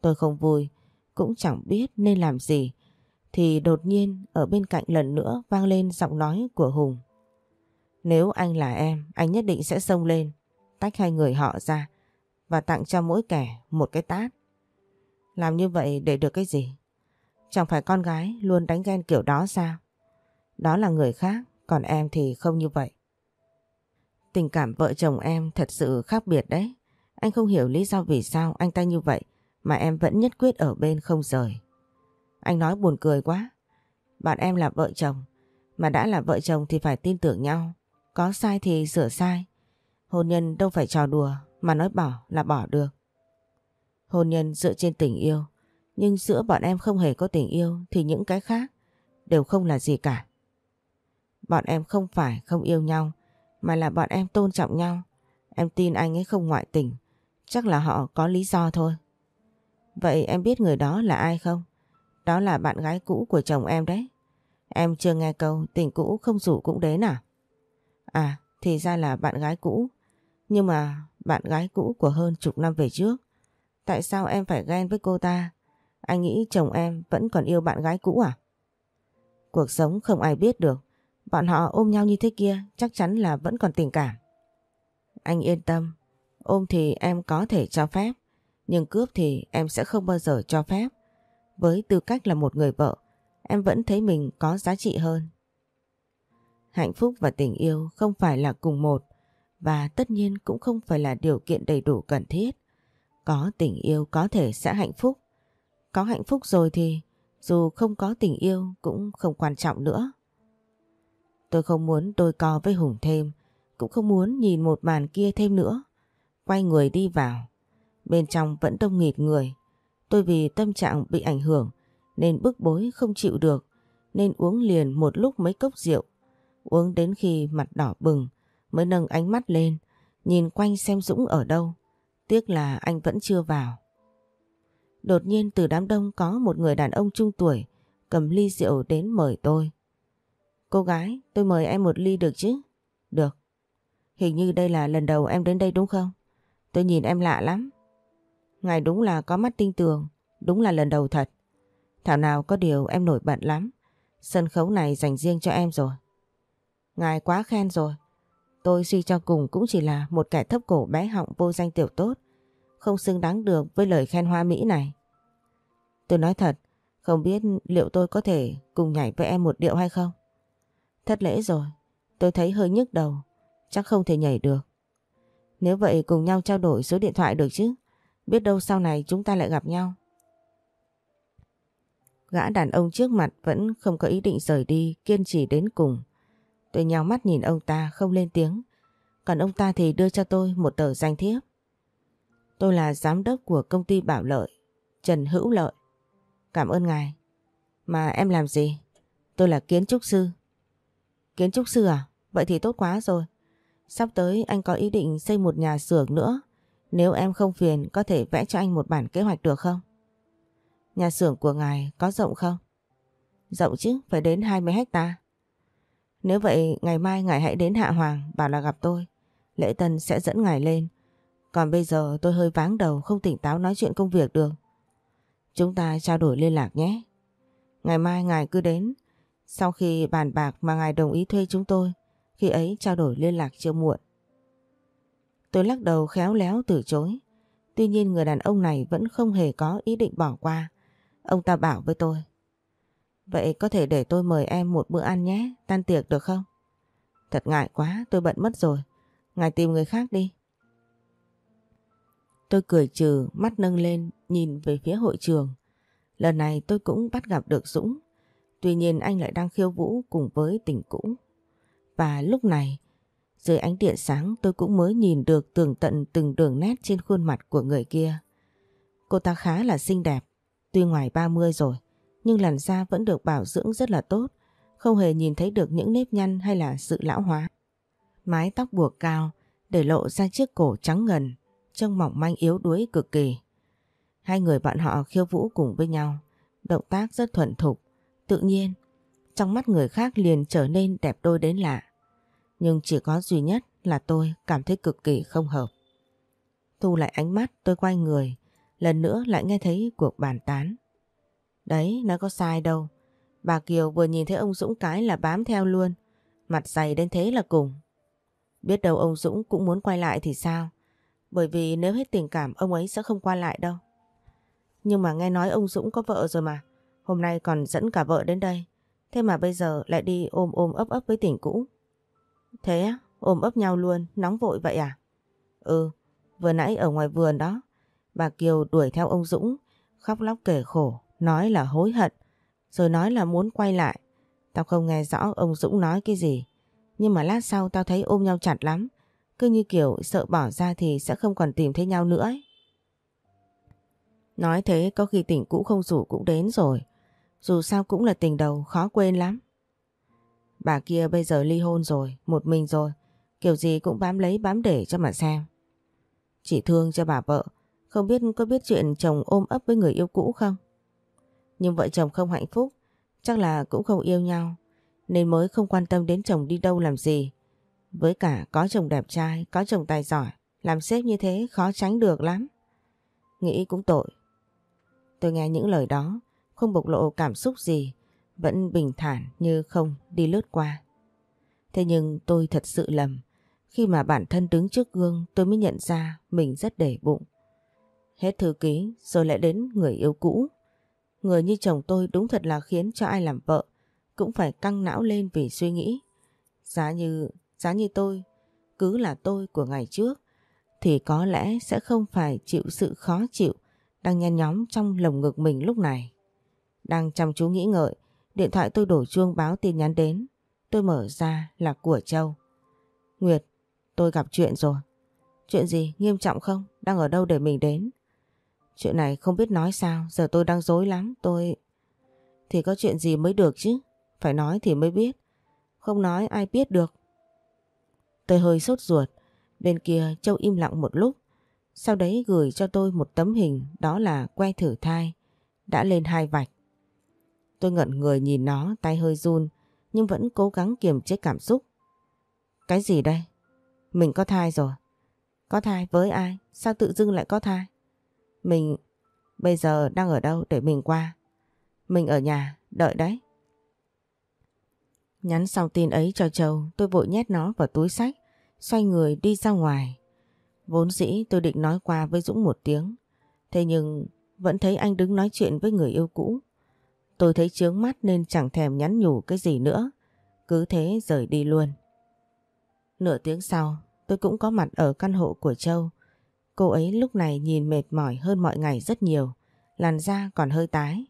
Tôi không vui, cũng chẳng biết nên làm gì. Thì đột nhiên ở bên cạnh lần nữa vang lên giọng nói của Hùng. Nếu anh là em, anh nhất định sẽ xông lên, tách hai người họ ra và tặng cho mỗi kẻ một cái tát. Làm như vậy để được cái gì? Chẳng phải con gái luôn đánh ghen kiểu đó sao? Đó là người khác, còn em thì không như vậy. Tình cảm vợ chồng em thật sự khác biệt đấy. Anh không hiểu lý do vì sao anh ta như vậy mà em vẫn nhất quyết ở bên không rời. Anh nói buồn cười quá. Bạn em là vợ chồng, mà đã là vợ chồng thì phải tin tưởng nhau. Có sai thì sửa sai. Hôn nhân đâu phải trò đùa mà nói bỏ là bỏ được. Hôn nhân dựa trên tình yêu, nhưng giữa bọn em không hề có tình yêu thì những cái khác đều không là gì cả. Bọn em không phải không yêu nhau, mà là bọn em tôn trọng nhau. Em tin anh ấy không ngoại tình, chắc là họ có lý do thôi. Vậy em biết người đó là ai không? Đó là bạn gái cũ của chồng em đấy. Em chưa nghe câu tình cũ không rủ cũng đến à? À, thì ra là bạn gái cũ. Nhưng mà bạn gái cũ của hơn chục năm về trước. Tại sao em phải ghen với cô ta? Anh nghĩ chồng em vẫn còn yêu bạn gái cũ à? Cuộc sống không ai biết được. Bọn họ ôm nhau như thế kia chắc chắn là vẫn còn tình cảm. Anh yên tâm. Ôm thì em có thể cho phép. Nhưng cướp thì em sẽ không bao giờ cho phép. Với tư cách là một người vợ, em vẫn thấy mình có giá trị hơn. Hạnh phúc và tình yêu không phải là cùng một và tất nhiên cũng không phải là điều kiện đầy đủ cần thiết. Có tình yêu có thể sẽ hạnh phúc. Có hạnh phúc rồi thì dù không có tình yêu cũng không quan trọng nữa. Tôi không muốn đôi co với Hùng thêm, cũng không muốn nhìn một màn kia thêm nữa. Quay người đi vào. Bên trong vẫn đông nghịt người. Tôi vì tâm trạng bị ảnh hưởng nên bức bối không chịu được nên uống liền một lúc mấy cốc rượu. Uống đến khi mặt đỏ bừng mới nâng ánh mắt lên nhìn quanh xem Dũng ở đâu. Tiếc là anh vẫn chưa vào. Đột nhiên từ đám đông có một người đàn ông trung tuổi cầm ly rượu đến mời tôi. Cô gái, tôi mời em một ly được chứ? Được. Hình như đây là lần đầu em đến đây đúng không? Tôi nhìn em lạ lắm. Ngài đúng là có mắt tinh tường, đúng là lần đầu thật. Thảo nào có điều em nổi bật lắm. Sân khấu này dành riêng cho em rồi. Ngài quá khen rồi. Tôi suy cho cùng cũng chỉ là một kẻ thấp cổ bé họng vô danh tiểu tốt. Không xứng đáng được với lời khen hoa mỹ này. Tôi nói thật, không biết liệu tôi có thể cùng nhảy với em một điệu hay không? Thất lễ rồi, tôi thấy hơi nhức đầu, chắc không thể nhảy được. Nếu vậy cùng nhau trao đổi số điện thoại được chứ? Biết đâu sau này chúng ta lại gặp nhau. Gã đàn ông trước mặt vẫn không có ý định rời đi, kiên trì đến cùng. Tôi nhào mắt nhìn ông ta không lên tiếng. Còn ông ta thì đưa cho tôi một tờ danh thiếp. Tôi là giám đốc của công ty Bảo Lợi, Trần Hữu Lợi. Cảm ơn ngài. Mà em làm gì? Tôi là kiến trúc sư. Kiến trúc sư à? Vậy thì tốt quá rồi. Sắp tới anh có ý định xây một nhà xưởng nữa. Nếu em không phiền có thể vẽ cho anh một bản kế hoạch được không? Nhà xưởng của ngài có rộng không? Rộng chứ, phải đến 20 hecta. Nếu vậy ngày mai ngài hãy đến Hạ Hoàng bảo là gặp tôi. Lễ Tân sẽ dẫn ngài lên. Còn bây giờ tôi hơi váng đầu không tỉnh táo nói chuyện công việc được. Chúng ta trao đổi liên lạc nhé. Ngày mai ngài cứ đến. Sau khi bàn bạc mà ngài đồng ý thuê chúng tôi, khi ấy trao đổi liên lạc chưa muộn. Tôi lắc đầu khéo léo từ chối. Tuy nhiên người đàn ông này vẫn không hề có ý định bỏ qua. Ông ta bảo với tôi. Vậy có thể để tôi mời em một bữa ăn nhé, tan tiệc được không? Thật ngại quá, tôi bận mất rồi. Ngài tìm người khác đi. Tôi cười trừ, mắt nâng lên, nhìn về phía hội trường. Lần này tôi cũng bắt gặp được Dũng. Tuy nhiên anh lại đang khiêu vũ cùng với tình cũ. Và lúc này, dưới ánh điện sáng tôi cũng mới nhìn được tường tận từng đường nét trên khuôn mặt của người kia. Cô ta khá là xinh đẹp, tuy ngoài 30 rồi, nhưng làn da vẫn được bảo dưỡng rất là tốt, không hề nhìn thấy được những nếp nhăn hay là sự lão hóa. Mái tóc buộc cao, để lộ ra chiếc cổ trắng ngần, trông mỏng manh yếu đuối cực kỳ. Hai người bạn họ khiêu vũ cùng với nhau, động tác rất thuần thục, tự nhiên. Trong mắt người khác liền trở nên đẹp đôi đến lạ. Nhưng chỉ có duy nhất là tôi cảm thấy cực kỳ không hợp. Thu lại ánh mắt tôi quay người, lần nữa lại nghe thấy cuộc bàn tán. Đấy, nó có sai đâu. Bà Kiều vừa nhìn thấy ông Dũng cái là bám theo luôn. Mặt dày đến thế là cùng. Biết đâu ông Dũng cũng muốn quay lại thì sao? Bởi vì nếu hết tình cảm ông ấy sẽ không qua lại đâu. Nhưng mà nghe nói ông Dũng có vợ rồi mà. Hôm nay còn dẫn cả vợ đến đây. Thế mà bây giờ lại đi ôm ôm ấp ấp với tỉnh cũ. Thế á? Ôm ấp nhau luôn, nóng vội vậy à? Ừ, vừa nãy ở ngoài vườn đó. Bà Kiều đuổi theo ông Dũng, khóc lóc kể khổ, nói là hối hận, rồi nói là muốn quay lại. Tao không nghe rõ ông Dũng nói cái gì, nhưng mà lát sau tao thấy ôm nhau chặt lắm, cứ như kiểu sợ bỏ ra thì sẽ không còn tìm thấy nhau nữa ấy. Nói thế có khi tình cũ không rủ cũng đến rồi, dù sao cũng là tình đầu khó quên lắm. Bà kia bây giờ ly hôn rồi, một mình rồi, kiểu gì cũng bám lấy bám để cho mà xem. Chỉ thương cho bà vợ, không biết có biết chuyện chồng ôm ấp với người yêu cũ không? Nhưng vợ chồng không hạnh phúc, chắc là cũng không yêu nhau, nên mới không quan tâm đến chồng đi đâu làm gì. Với cả có chồng đẹp trai, có chồng tài giỏi, làm sếp như thế khó tránh được lắm. Nghĩ cũng tội. Tôi nghe những lời đó, không bộc lộ cảm xúc gì, vẫn bình thản như không đi lướt qua. Thế nhưng tôi thật sự lầm. Khi mà bản thân đứng trước gương tôi mới nhận ra mình rất để bụng. Hết thư ký rồi lại đến người yêu cũ. Người như chồng tôi đúng thật là khiến cho ai làm vợ cũng phải căng não lên vì suy nghĩ. Giá như, giá như tôi, cứ là tôi của ngày trước thì có lẽ sẽ không phải chịu sự khó chịu đang nhen nhóm trong lồng ngực mình lúc này. Đang chăm chú nghĩ ngợi, điện thoại tôi đổ chuông báo tin nhắn đến. Tôi mở ra là của Châu. Nguyệt, tôi gặp chuyện rồi. Chuyện gì? Nghiêm trọng không? Đang ở đâu để mình đến? Chuyện này không biết nói sao, giờ tôi đang dối lắm, tôi... Thì có chuyện gì mới được chứ, phải nói thì mới biết. Không nói ai biết được. Tôi hơi sốt ruột, bên kia Châu im lặng một lúc. Sau đấy gửi cho tôi một tấm hình, đó là que thử thai, đã lên hai vạch. Tôi ngẩn người nhìn nó, tay hơi run, nhưng vẫn cố gắng kiềm chế cảm xúc. Cái gì đây? Mình có thai rồi. Có thai với ai? Sao tự dưng lại có thai? Mình bây giờ đang ở đâu để mình qua? Mình ở nhà, đợi đấy. Nhắn xong tin ấy cho Châu, tôi vội nhét nó vào túi sách, xoay người đi ra ngoài. Vốn dĩ tôi định nói qua với Dũng một tiếng, thế nhưng vẫn thấy anh đứng nói chuyện với người yêu cũ. Tôi thấy chướng mắt nên chẳng thèm nhắn nhủ cái gì nữa, cứ thế rời đi luôn. Nửa tiếng sau, tôi cũng có mặt ở căn hộ của Châu. Cô ấy lúc này nhìn mệt mỏi hơn mọi ngày rất nhiều, làn da còn hơi tái.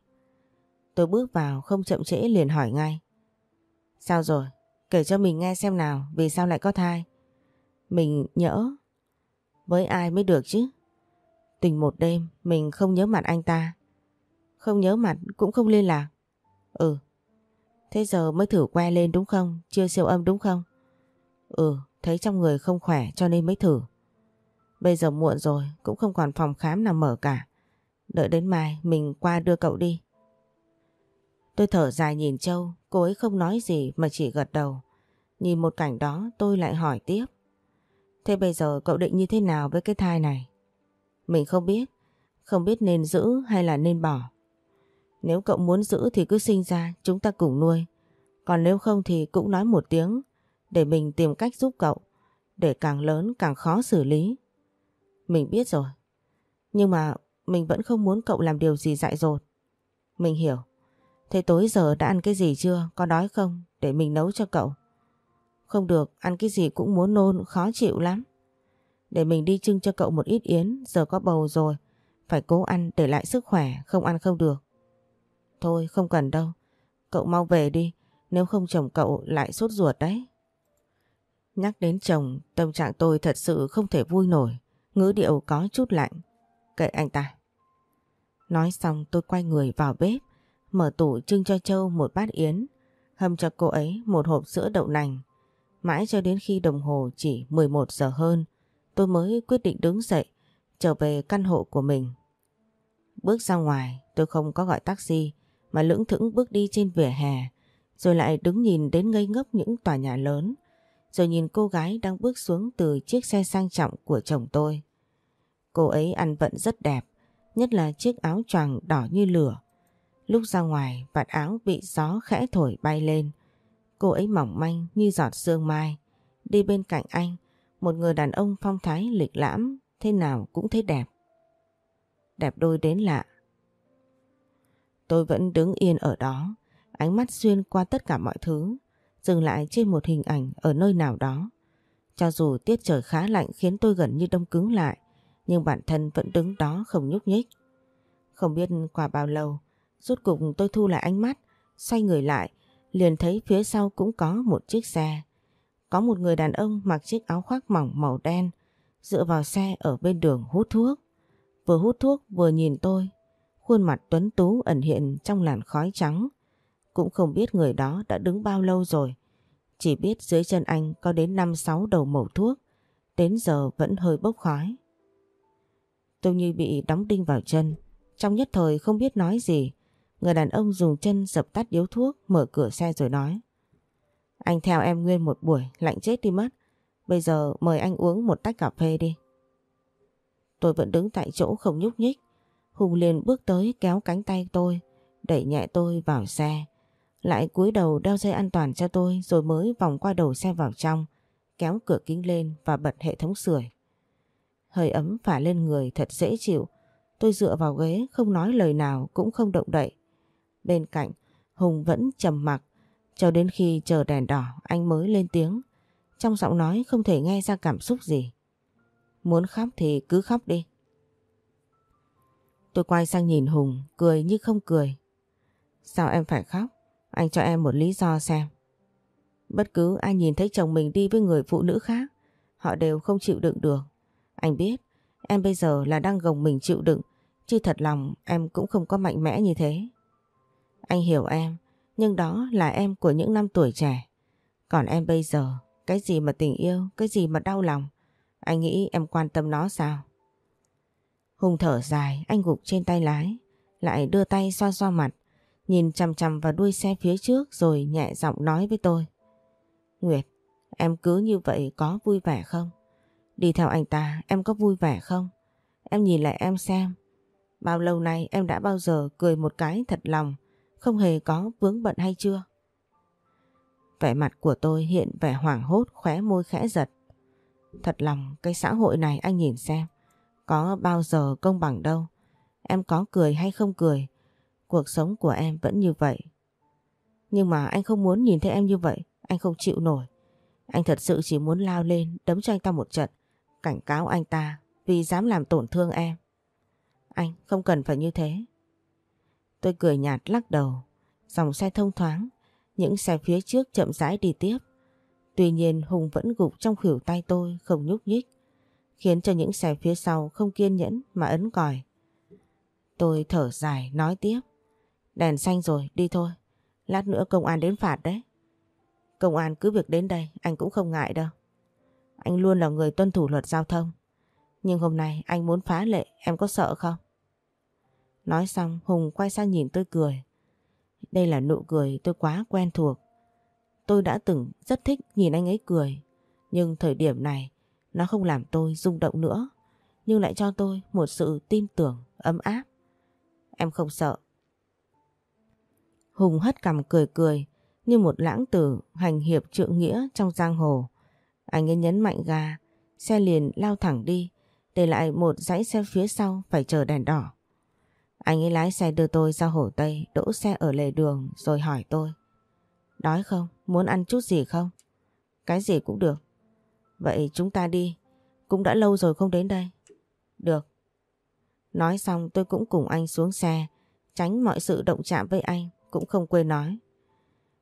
Tôi bước vào không chậm trễ liền hỏi ngay. Sao rồi? Kể cho mình nghe xem nào vì sao lại có thai. Mình nhỡ. Với ai mới được chứ? Tình một đêm mình không nhớ mặt anh ta. Không nhớ mặt cũng không liên lạc. Ừ. Thế giờ mới thử que lên đúng không? Chưa siêu âm đúng không? Ừ, thấy trong người không khỏe cho nên mới thử. Bây giờ muộn rồi, cũng không còn phòng khám nào mở cả. Đợi đến mai mình qua đưa cậu đi. Tôi thở dài nhìn Châu, cô ấy không nói gì mà chỉ gật đầu. Nhìn một cảnh đó tôi lại hỏi tiếp. Thế bây giờ cậu định như thế nào với cái thai này? Mình không biết, không biết nên giữ hay là nên bỏ. Nếu cậu muốn giữ thì cứ sinh ra chúng ta cùng nuôi. Còn nếu không thì cũng nói một tiếng để mình tìm cách giúp cậu. Để càng lớn càng khó xử lý. Mình biết rồi. Nhưng mà mình vẫn không muốn cậu làm điều gì dại dột. Mình hiểu. Thế tối giờ đã ăn cái gì chưa? Có đói không? Để mình nấu cho cậu. Không được, ăn cái gì cũng muốn nôn, khó chịu lắm. Để mình đi trưng cho cậu một ít yến, giờ có bầu rồi. Phải cố ăn để lại sức khỏe, không ăn không được. Thôi không cần đâu, cậu mau về đi, nếu không chồng cậu lại sốt ruột đấy. Nhắc đến chồng, tâm trạng tôi thật sự không thể vui nổi, ngữ điệu có chút lạnh. Kệ anh ta. Nói xong tôi quay người vào bếp, mở tủ trưng cho Châu một bát yến, hâm cho cô ấy một hộp sữa đậu nành. Mãi cho đến khi đồng hồ chỉ 11 giờ hơn, tôi mới quyết định đứng dậy, trở về căn hộ của mình. Bước ra ngoài, tôi không có gọi taxi, mà lững thững bước đi trên vỉa hè, rồi lại đứng nhìn đến ngây ngốc những tòa nhà lớn, rồi nhìn cô gái đang bước xuống từ chiếc xe sang trọng của chồng tôi. Cô ấy ăn vận rất đẹp, nhất là chiếc áo choàng đỏ như lửa. Lúc ra ngoài, vạt áo bị gió khẽ thổi bay lên. Cô ấy mỏng manh như giọt sương mai. Đi bên cạnh anh, một người đàn ông phong thái lịch lãm, thế nào cũng thấy đẹp. Đẹp đôi đến lạ. Tôi vẫn đứng yên ở đó, ánh mắt xuyên qua tất cả mọi thứ, dừng lại trên một hình ảnh ở nơi nào đó. Cho dù tiết trời khá lạnh khiến tôi gần như đông cứng lại, nhưng bản thân vẫn đứng đó không nhúc nhích. Không biết qua bao lâu, rốt cục tôi thu lại ánh mắt, xoay người lại, liền thấy phía sau cũng có một chiếc xe. Có một người đàn ông mặc chiếc áo khoác mỏng màu đen, dựa vào xe ở bên đường hút thuốc. Vừa hút thuốc vừa nhìn tôi, khuôn mặt tuấn tú ẩn hiện trong làn khói trắng. Cũng không biết người đó đã đứng bao lâu rồi. Chỉ biết dưới chân anh có đến 5-6 đầu mẩu thuốc, đến giờ vẫn hơi bốc khói. Tôi như bị đóng đinh vào chân, trong nhất thời không biết nói gì. Người đàn ông dùng chân dập tắt điếu thuốc, mở cửa xe rồi nói. Anh theo em nguyên một buổi, lạnh chết đi mất. Bây giờ mời anh uống một tách cà phê đi. Tôi vẫn đứng tại chỗ không nhúc nhích. Hùng liền bước tới kéo cánh tay tôi, đẩy nhẹ tôi vào xe. Lại cúi đầu đeo dây an toàn cho tôi rồi mới vòng qua đầu xe vào trong, kéo cửa kính lên và bật hệ thống sưởi. Hơi ấm phả lên người thật dễ chịu. Tôi dựa vào ghế không nói lời nào cũng không động đậy. Bên cạnh, Hùng vẫn trầm mặc cho đến khi chờ đèn đỏ anh mới lên tiếng. Trong giọng nói không thể nghe ra cảm xúc gì. Muốn khóc thì cứ khóc đi. Tôi quay sang nhìn Hùng, cười như không cười. Sao em phải khóc? Anh cho em một lý do xem. Bất cứ ai nhìn thấy chồng mình đi với người phụ nữ khác, họ đều không chịu đựng được. Anh biết, em bây giờ là đang gồng mình chịu đựng, chứ thật lòng em cũng không có mạnh mẽ như thế. Anh hiểu em, nhưng đó là em của những năm tuổi trẻ. Còn em bây giờ, cái gì mà tình yêu, cái gì mà đau lòng, anh nghĩ em quan tâm nó sao? Hùng thở dài, anh gục trên tay lái, lại đưa tay xoa xoa mặt, nhìn chằm chằm vào đuôi xe phía trước rồi nhẹ giọng nói với tôi. Nguyệt, em cứ như vậy có vui vẻ không? Đi theo anh ta em có vui vẻ không? Em nhìn lại em xem. Bao lâu nay em đã bao giờ cười một cái thật lòng, không hề có vướng bận hay chưa? Vẻ mặt của tôi hiện vẻ hoảng hốt khóe môi khẽ giật. Thật lòng cái xã hội này anh nhìn xem, có bao giờ công bằng đâu. Em có cười hay không cười, cuộc sống của em vẫn như vậy. Nhưng mà anh không muốn nhìn thấy em như vậy, anh không chịu nổi. Anh thật sự chỉ muốn lao lên đấm cho anh ta một trận, cảnh cáo anh ta vì dám làm tổn thương em. Anh không cần phải như thế. Tôi cười nhạt lắc đầu, dòng xe thông thoáng, những xe phía trước chậm rãi đi tiếp. Tuy nhiên Hùng vẫn gục trong khỉu tay tôi không nhúc nhích, khiến cho những xe phía sau không kiên nhẫn mà ấn còi. Tôi thở dài nói tiếp. Đèn xanh rồi, đi thôi. Lát nữa công an đến phạt đấy. Công an cứ việc đến đây, anh cũng không ngại đâu. Anh luôn là người tuân thủ luật giao thông. Nhưng hôm nay anh muốn phá lệ, em có sợ không? Nói xong Hùng quay sang nhìn tôi cười. Đây là nụ cười tôi quá quen thuộc. Tôi đã từng rất thích nhìn anh ấy cười. Nhưng thời điểm này nó không làm tôi rung động nữa. Nhưng lại cho tôi một sự tin tưởng ấm áp. Em không sợ. Hùng hất cằm cười cười như một lãng tử hành hiệp trượng nghĩa trong giang hồ. Anh ấy nhấn mạnh ga, xe liền lao thẳng đi, để lại một dãy xe phía sau phải chờ đèn đỏ. Anh ấy lái xe đưa tôi ra Hồ Tây, đỗ xe ở lề đường rồi hỏi tôi. Đói không? Muốn ăn chút gì không? Cái gì cũng được. Vậy chúng ta đi. Cũng đã lâu rồi không đến đây. Được. Nói xong tôi cũng cùng anh xuống xe, tránh mọi sự động chạm với anh, cũng không quên nói.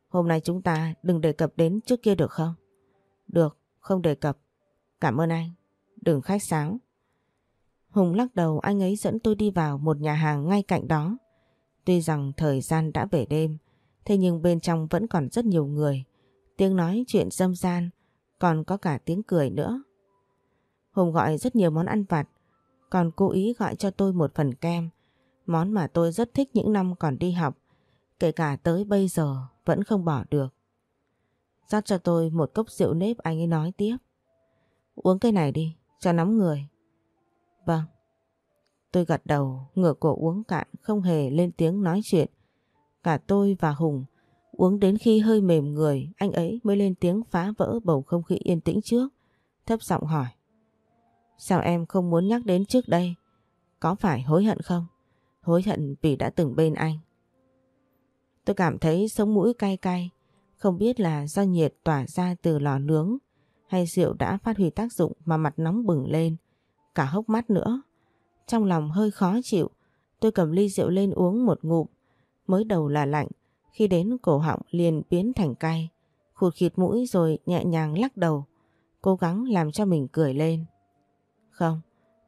Hôm nay chúng ta đừng đề cập đến trước kia được không? Được, không đề cập. Cảm ơn anh. Đừng khách sáo. Hùng lắc đầu anh ấy dẫn tôi đi vào một nhà hàng ngay cạnh đó. Tuy rằng thời gian đã về đêm, thế nhưng bên trong vẫn còn rất nhiều người. Tiếng nói chuyện dâm gian, còn có cả tiếng cười nữa. Hùng gọi rất nhiều món ăn vặt, còn cố ý gọi cho tôi một phần kem, món mà tôi rất thích những năm còn đi học, kể cả tới bây giờ vẫn không bỏ được rót cho tôi một cốc rượu nếp anh ấy nói tiếp. Uống cái này đi, cho nóng người. Vâng. Tôi gật đầu, ngửa cổ uống cạn, không hề lên tiếng nói chuyện. Cả tôi và Hùng uống đến khi hơi mềm người, anh ấy mới lên tiếng phá vỡ bầu không khí yên tĩnh trước. Thấp giọng hỏi. Sao em không muốn nhắc đến trước đây? Có phải hối hận không? Hối hận vì đã từng bên anh. Tôi cảm thấy sống mũi cay cay, không biết là do nhiệt tỏa ra từ lò nướng hay rượu đã phát huy tác dụng mà mặt nóng bừng lên, cả hốc mắt nữa. Trong lòng hơi khó chịu, tôi cầm ly rượu lên uống một ngụm, mới đầu là lạnh, khi đến cổ họng liền biến thành cay, khụt khịt mũi rồi nhẹ nhàng lắc đầu, cố gắng làm cho mình cười lên. Không,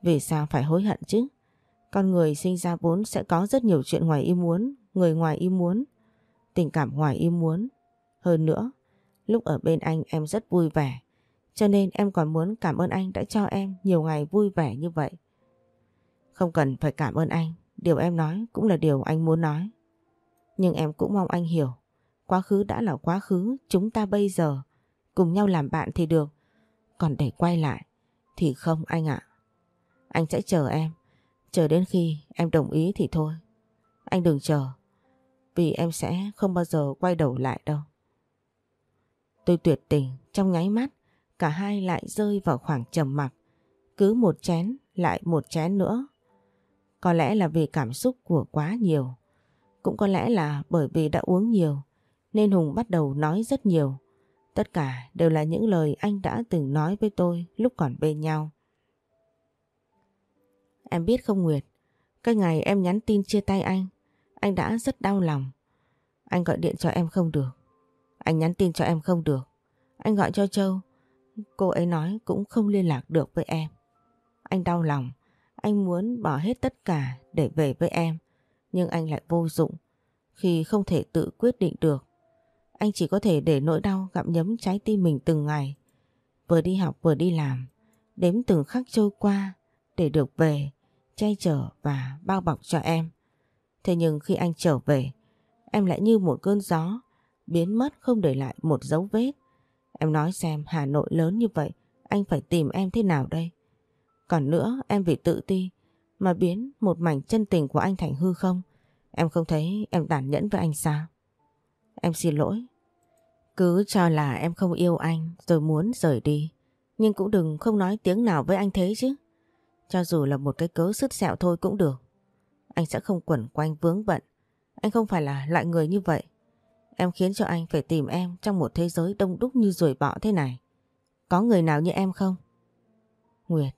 vì sao phải hối hận chứ? Con người sinh ra vốn sẽ có rất nhiều chuyện ngoài ý muốn, người ngoài ý muốn, tình cảm ngoài ý muốn. Hơn nữa, lúc ở bên anh em rất vui vẻ, cho nên em còn muốn cảm ơn anh đã cho em nhiều ngày vui vẻ như vậy. Không cần phải cảm ơn anh, điều em nói cũng là điều anh muốn nói. Nhưng em cũng mong anh hiểu, quá khứ đã là quá khứ, chúng ta bây giờ cùng nhau làm bạn thì được. Còn để quay lại thì không anh ạ. Anh sẽ chờ em, chờ đến khi em đồng ý thì thôi. Anh đừng chờ, vì em sẽ không bao giờ quay đầu lại đâu. Tôi tuyệt tình, trong nháy mắt, cả hai lại rơi vào khoảng trầm mặc. Cứ một chén, lại một chén nữa. Có lẽ là vì cảm xúc của quá nhiều. Cũng có lẽ là bởi vì đã uống nhiều, nên Hùng bắt đầu nói rất nhiều. Tất cả đều là những lời anh đã từng nói với tôi lúc còn bên nhau. Em biết không Nguyệt, cái ngày em nhắn tin chia tay anh, anh đã rất đau lòng. Anh gọi điện cho em không được. Anh nhắn tin cho em không được. Anh gọi cho Châu. Cô ấy nói cũng không liên lạc được với em. Anh đau lòng. Anh muốn bỏ hết tất cả để về với em. Nhưng anh lại vô dụng. Khi không thể tự quyết định được. Anh chỉ có thể để nỗi đau gặm nhấm trái tim mình từng ngày. Vừa đi học vừa đi làm. Đếm từng khắc trôi qua để được về, che chở và bao bọc cho em. Thế nhưng khi anh trở về, em lại như một cơn gió, biến mất không để lại một dấu vết. Em nói xem Hà Nội lớn như vậy, anh phải tìm em thế nào đây? Còn nữa, em vì tự ti mà biến một mảnh chân tình của anh thành hư không? Em không thấy em tàn nhẫn với anh sao? Em xin lỗi. Cứ cho là em không yêu anh rồi muốn rời đi. Nhưng cũng đừng không nói tiếng nào với anh thế chứ. Cho dù là một cái cớ sứt sẹo thôi cũng được. Anh sẽ không quẩn quanh vướng bận. Anh không phải là loại người như vậy. Em khiến cho anh phải tìm em trong một thế giới đông đúc như ruồi bọ thế này. Có người nào như em không? Nguyệt,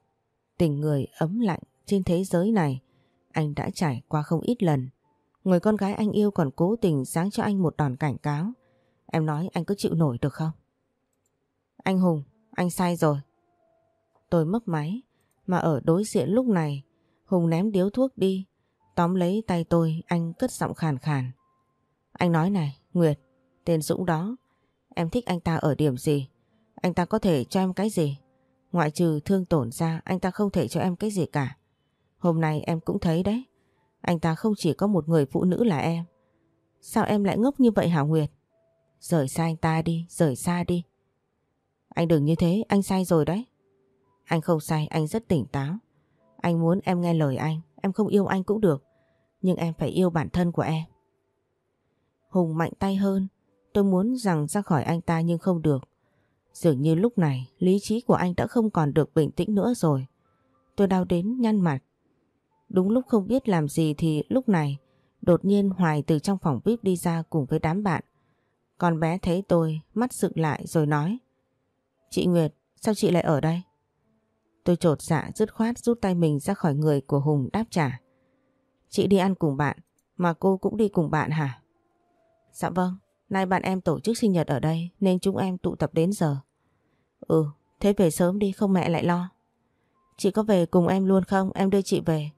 tình người ấm lạnh trên thế giới này anh đã trải qua không ít lần. Người con gái anh yêu còn cố tình sáng cho anh một đòn cảnh cáo. Em nói anh có chịu nổi được không? Anh Hùng, anh sai rồi. Tôi mất máy, mà ở đối diện lúc này, Hùng ném điếu thuốc đi, tóm lấy tay tôi, anh cất giọng khàn khàn. Anh nói này, Nguyệt, tên Dũng đó, em thích anh ta ở điểm gì? Anh ta có thể cho em cái gì? Ngoại trừ thương tổn ra, anh ta không thể cho em cái gì cả. Hôm nay em cũng thấy đấy, anh ta không chỉ có một người phụ nữ là em. Sao em lại ngốc như vậy hả Nguyệt? Rời xa anh ta đi, rời xa đi. Anh đừng như thế, anh sai rồi đấy. Anh không sai, anh rất tỉnh táo. Anh muốn em nghe lời anh, em không yêu anh cũng được. Nhưng em phải yêu bản thân của em. Hùng mạnh tay hơn, tôi muốn rằng ra khỏi anh ta nhưng không được. Dường như lúc này lý trí của anh đã không còn được bình tĩnh nữa rồi. Tôi đau đến nhăn mặt. Đúng lúc không biết làm gì thì lúc này đột nhiên Hoài từ trong phòng VIP đi ra cùng với đám bạn. Con bé thấy tôi mắt dựng lại rồi nói Chị Nguyệt, sao chị lại ở đây? Tôi trột dạ dứt khoát rút tay mình ra khỏi người của Hùng đáp trả. Chị đi ăn cùng bạn, mà cô cũng đi cùng bạn hả? Dạ vâng, nay bạn em tổ chức sinh nhật ở đây nên chúng em tụ tập đến giờ. Ừ, thế về sớm đi không mẹ lại lo. Chị có về cùng em luôn không? Em đưa chị về.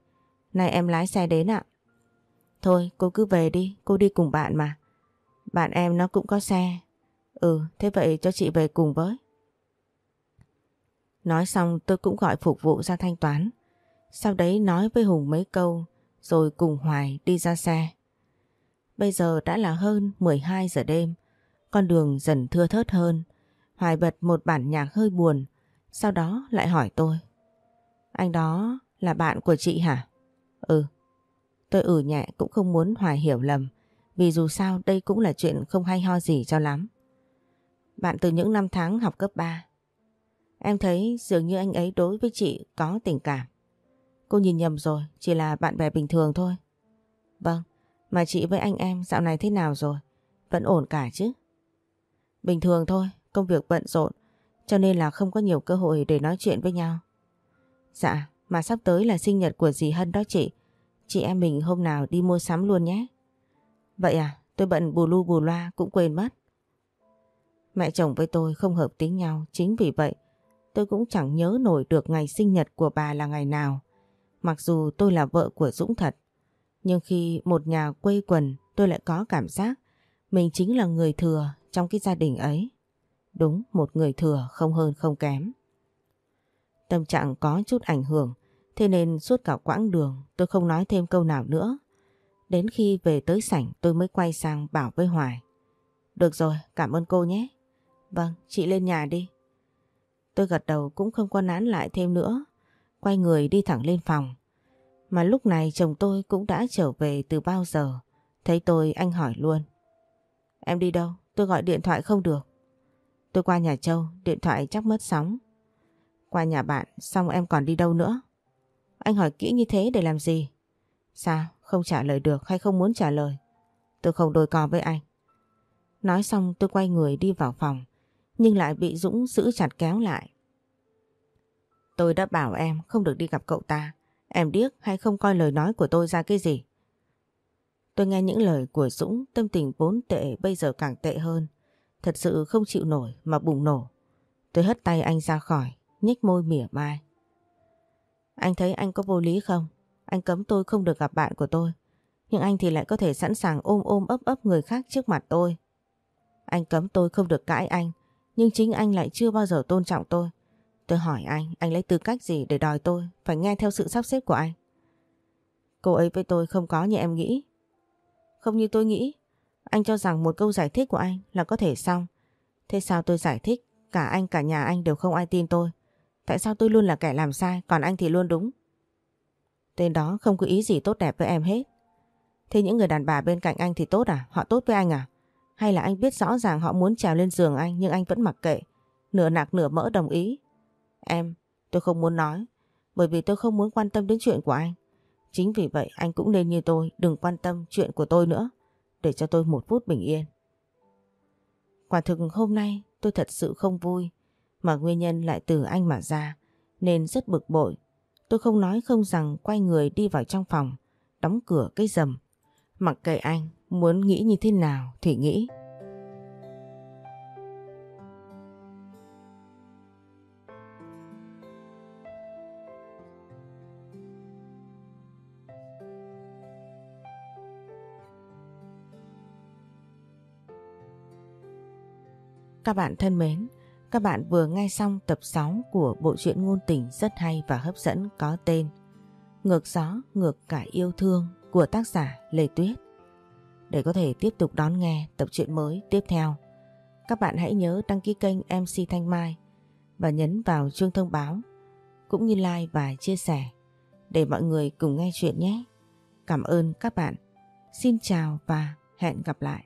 Nay em lái xe đến ạ. Thôi cô cứ về đi, cô đi cùng bạn mà. Bạn em nó cũng có xe. Ừ, thế vậy cho chị về cùng với. Nói xong tôi cũng gọi phục vụ ra thanh toán. Sau đấy nói với Hùng mấy câu rồi cùng Hoài đi ra xe. Bây giờ đã là hơn 12 giờ đêm, con đường dần thưa thớt hơn. Hoài bật một bản nhạc hơi buồn, sau đó lại hỏi tôi. Anh đó là bạn của chị hả? Ừ. Tôi ử nhẹ cũng không muốn Hoài hiểu lầm, vì dù sao đây cũng là chuyện không hay ho gì cho lắm. Bạn từ những năm tháng học cấp 3. Em thấy dường như anh ấy đối với chị có tình cảm. Cô nhìn nhầm rồi, chỉ là bạn bè bình thường thôi. Vâng, mà chị với anh em dạo này thế nào rồi? Vẫn ổn cả chứ? Bình thường thôi, công việc bận rộn cho nên là không có nhiều cơ hội để nói chuyện với nhau. Dạ, mà sắp tới là sinh nhật của dì Hân đó chị. Chị em mình hôm nào đi mua sắm luôn nhé. Vậy à, tôi bận bù lu bù loa cũng quên mất. Mẹ chồng với tôi không hợp tính nhau, chính vì vậy tôi cũng chẳng nhớ nổi được ngày sinh nhật của bà là ngày nào. Mặc dù tôi là vợ của Dũng thật, nhưng khi một nhà quây quần tôi lại có cảm giác mình chính là người thừa trong cái gia đình ấy. Đúng, một người thừa không hơn không kém. Tâm trạng có chút ảnh hưởng, thế nên suốt cả quãng đường tôi không nói thêm câu nào nữa. Đến khi về tới sảnh tôi mới quay sang bảo với Hoài. Được rồi, cảm ơn cô nhé. Vâng, chị lên nhà đi. Tôi gật đầu cũng không có nán lại thêm nữa. Quay người đi thẳng lên phòng. Mà lúc này chồng tôi cũng đã trở về từ bao giờ. Thấy tôi anh hỏi luôn. Em đi đâu? Tôi gọi điện thoại không được. Tôi qua nhà Châu, điện thoại chắc mất sóng. Qua nhà bạn, xong em còn đi đâu nữa? Anh hỏi kỹ như thế để làm gì? Sao? Không trả lời được hay không muốn trả lời? Tôi không đôi co với anh. Nói xong tôi quay người đi vào phòng, nhưng lại bị Dũng giữ chặt kéo lại. Tôi đã bảo em không được đi gặp cậu ta. Em điếc hay không coi lời nói của tôi ra cái gì? Tôi nghe những lời của Dũng tâm tình vốn tệ bây giờ càng tệ hơn. Thật sự không chịu nổi mà bùng nổ. Tôi hất tay anh ra khỏi, nhếch môi mỉa mai. Anh thấy anh có vô lý không? Anh cấm tôi không được gặp bạn của tôi. Nhưng anh thì lại có thể sẵn sàng ôm ôm ấp ấp người khác trước mặt tôi. Anh cấm tôi không được cãi anh. Nhưng chính anh lại chưa bao giờ tôn trọng tôi. Tôi hỏi anh, anh lấy tư cách gì để đòi tôi phải nghe theo sự sắp xếp của anh? Cô ấy với tôi không có như em nghĩ. Không như tôi nghĩ. Anh cho rằng một câu giải thích của anh là có thể xong. Thế sao tôi giải thích cả anh cả nhà anh đều không ai tin tôi? Tại sao tôi luôn là kẻ làm sai còn anh thì luôn đúng? Tên đó không có ý gì tốt đẹp với em hết. Thế những người đàn bà bên cạnh anh thì tốt à? Họ tốt với anh à? Hay là anh biết rõ ràng họ muốn trèo lên giường anh nhưng anh vẫn mặc kệ? Nửa nạc nửa mỡ đồng ý. Em, tôi không muốn nói. Bởi vì tôi không muốn quan tâm đến chuyện của anh. Chính vì vậy anh cũng nên như tôi đừng quan tâm chuyện của tôi nữa. Để cho tôi một phút bình yên. Quả thực hôm nay tôi thật sự không vui. Mà nguyên nhân lại từ anh mà ra. Nên rất bực bội. Tôi không nói không rằng quay người đi vào trong phòng. Đóng cửa cái rầm. Mặc kệ anh muốn nghĩ như thế nào thì nghĩ. Các bạn thân mến, các bạn vừa nghe xong tập 6 của bộ truyện ngôn tình rất hay và hấp dẫn có tên Ngược gió, ngược cả yêu thương của tác giả Lê Tuyết. Để có thể tiếp tục đón nghe tập truyện mới tiếp theo, các bạn hãy nhớ đăng ký kênh MC Thanh Mai và nhấn vào chuông thông báo cũng như like và chia sẻ để mọi người cùng nghe chuyện nhé. Cảm ơn các bạn. Xin chào và hẹn gặp lại.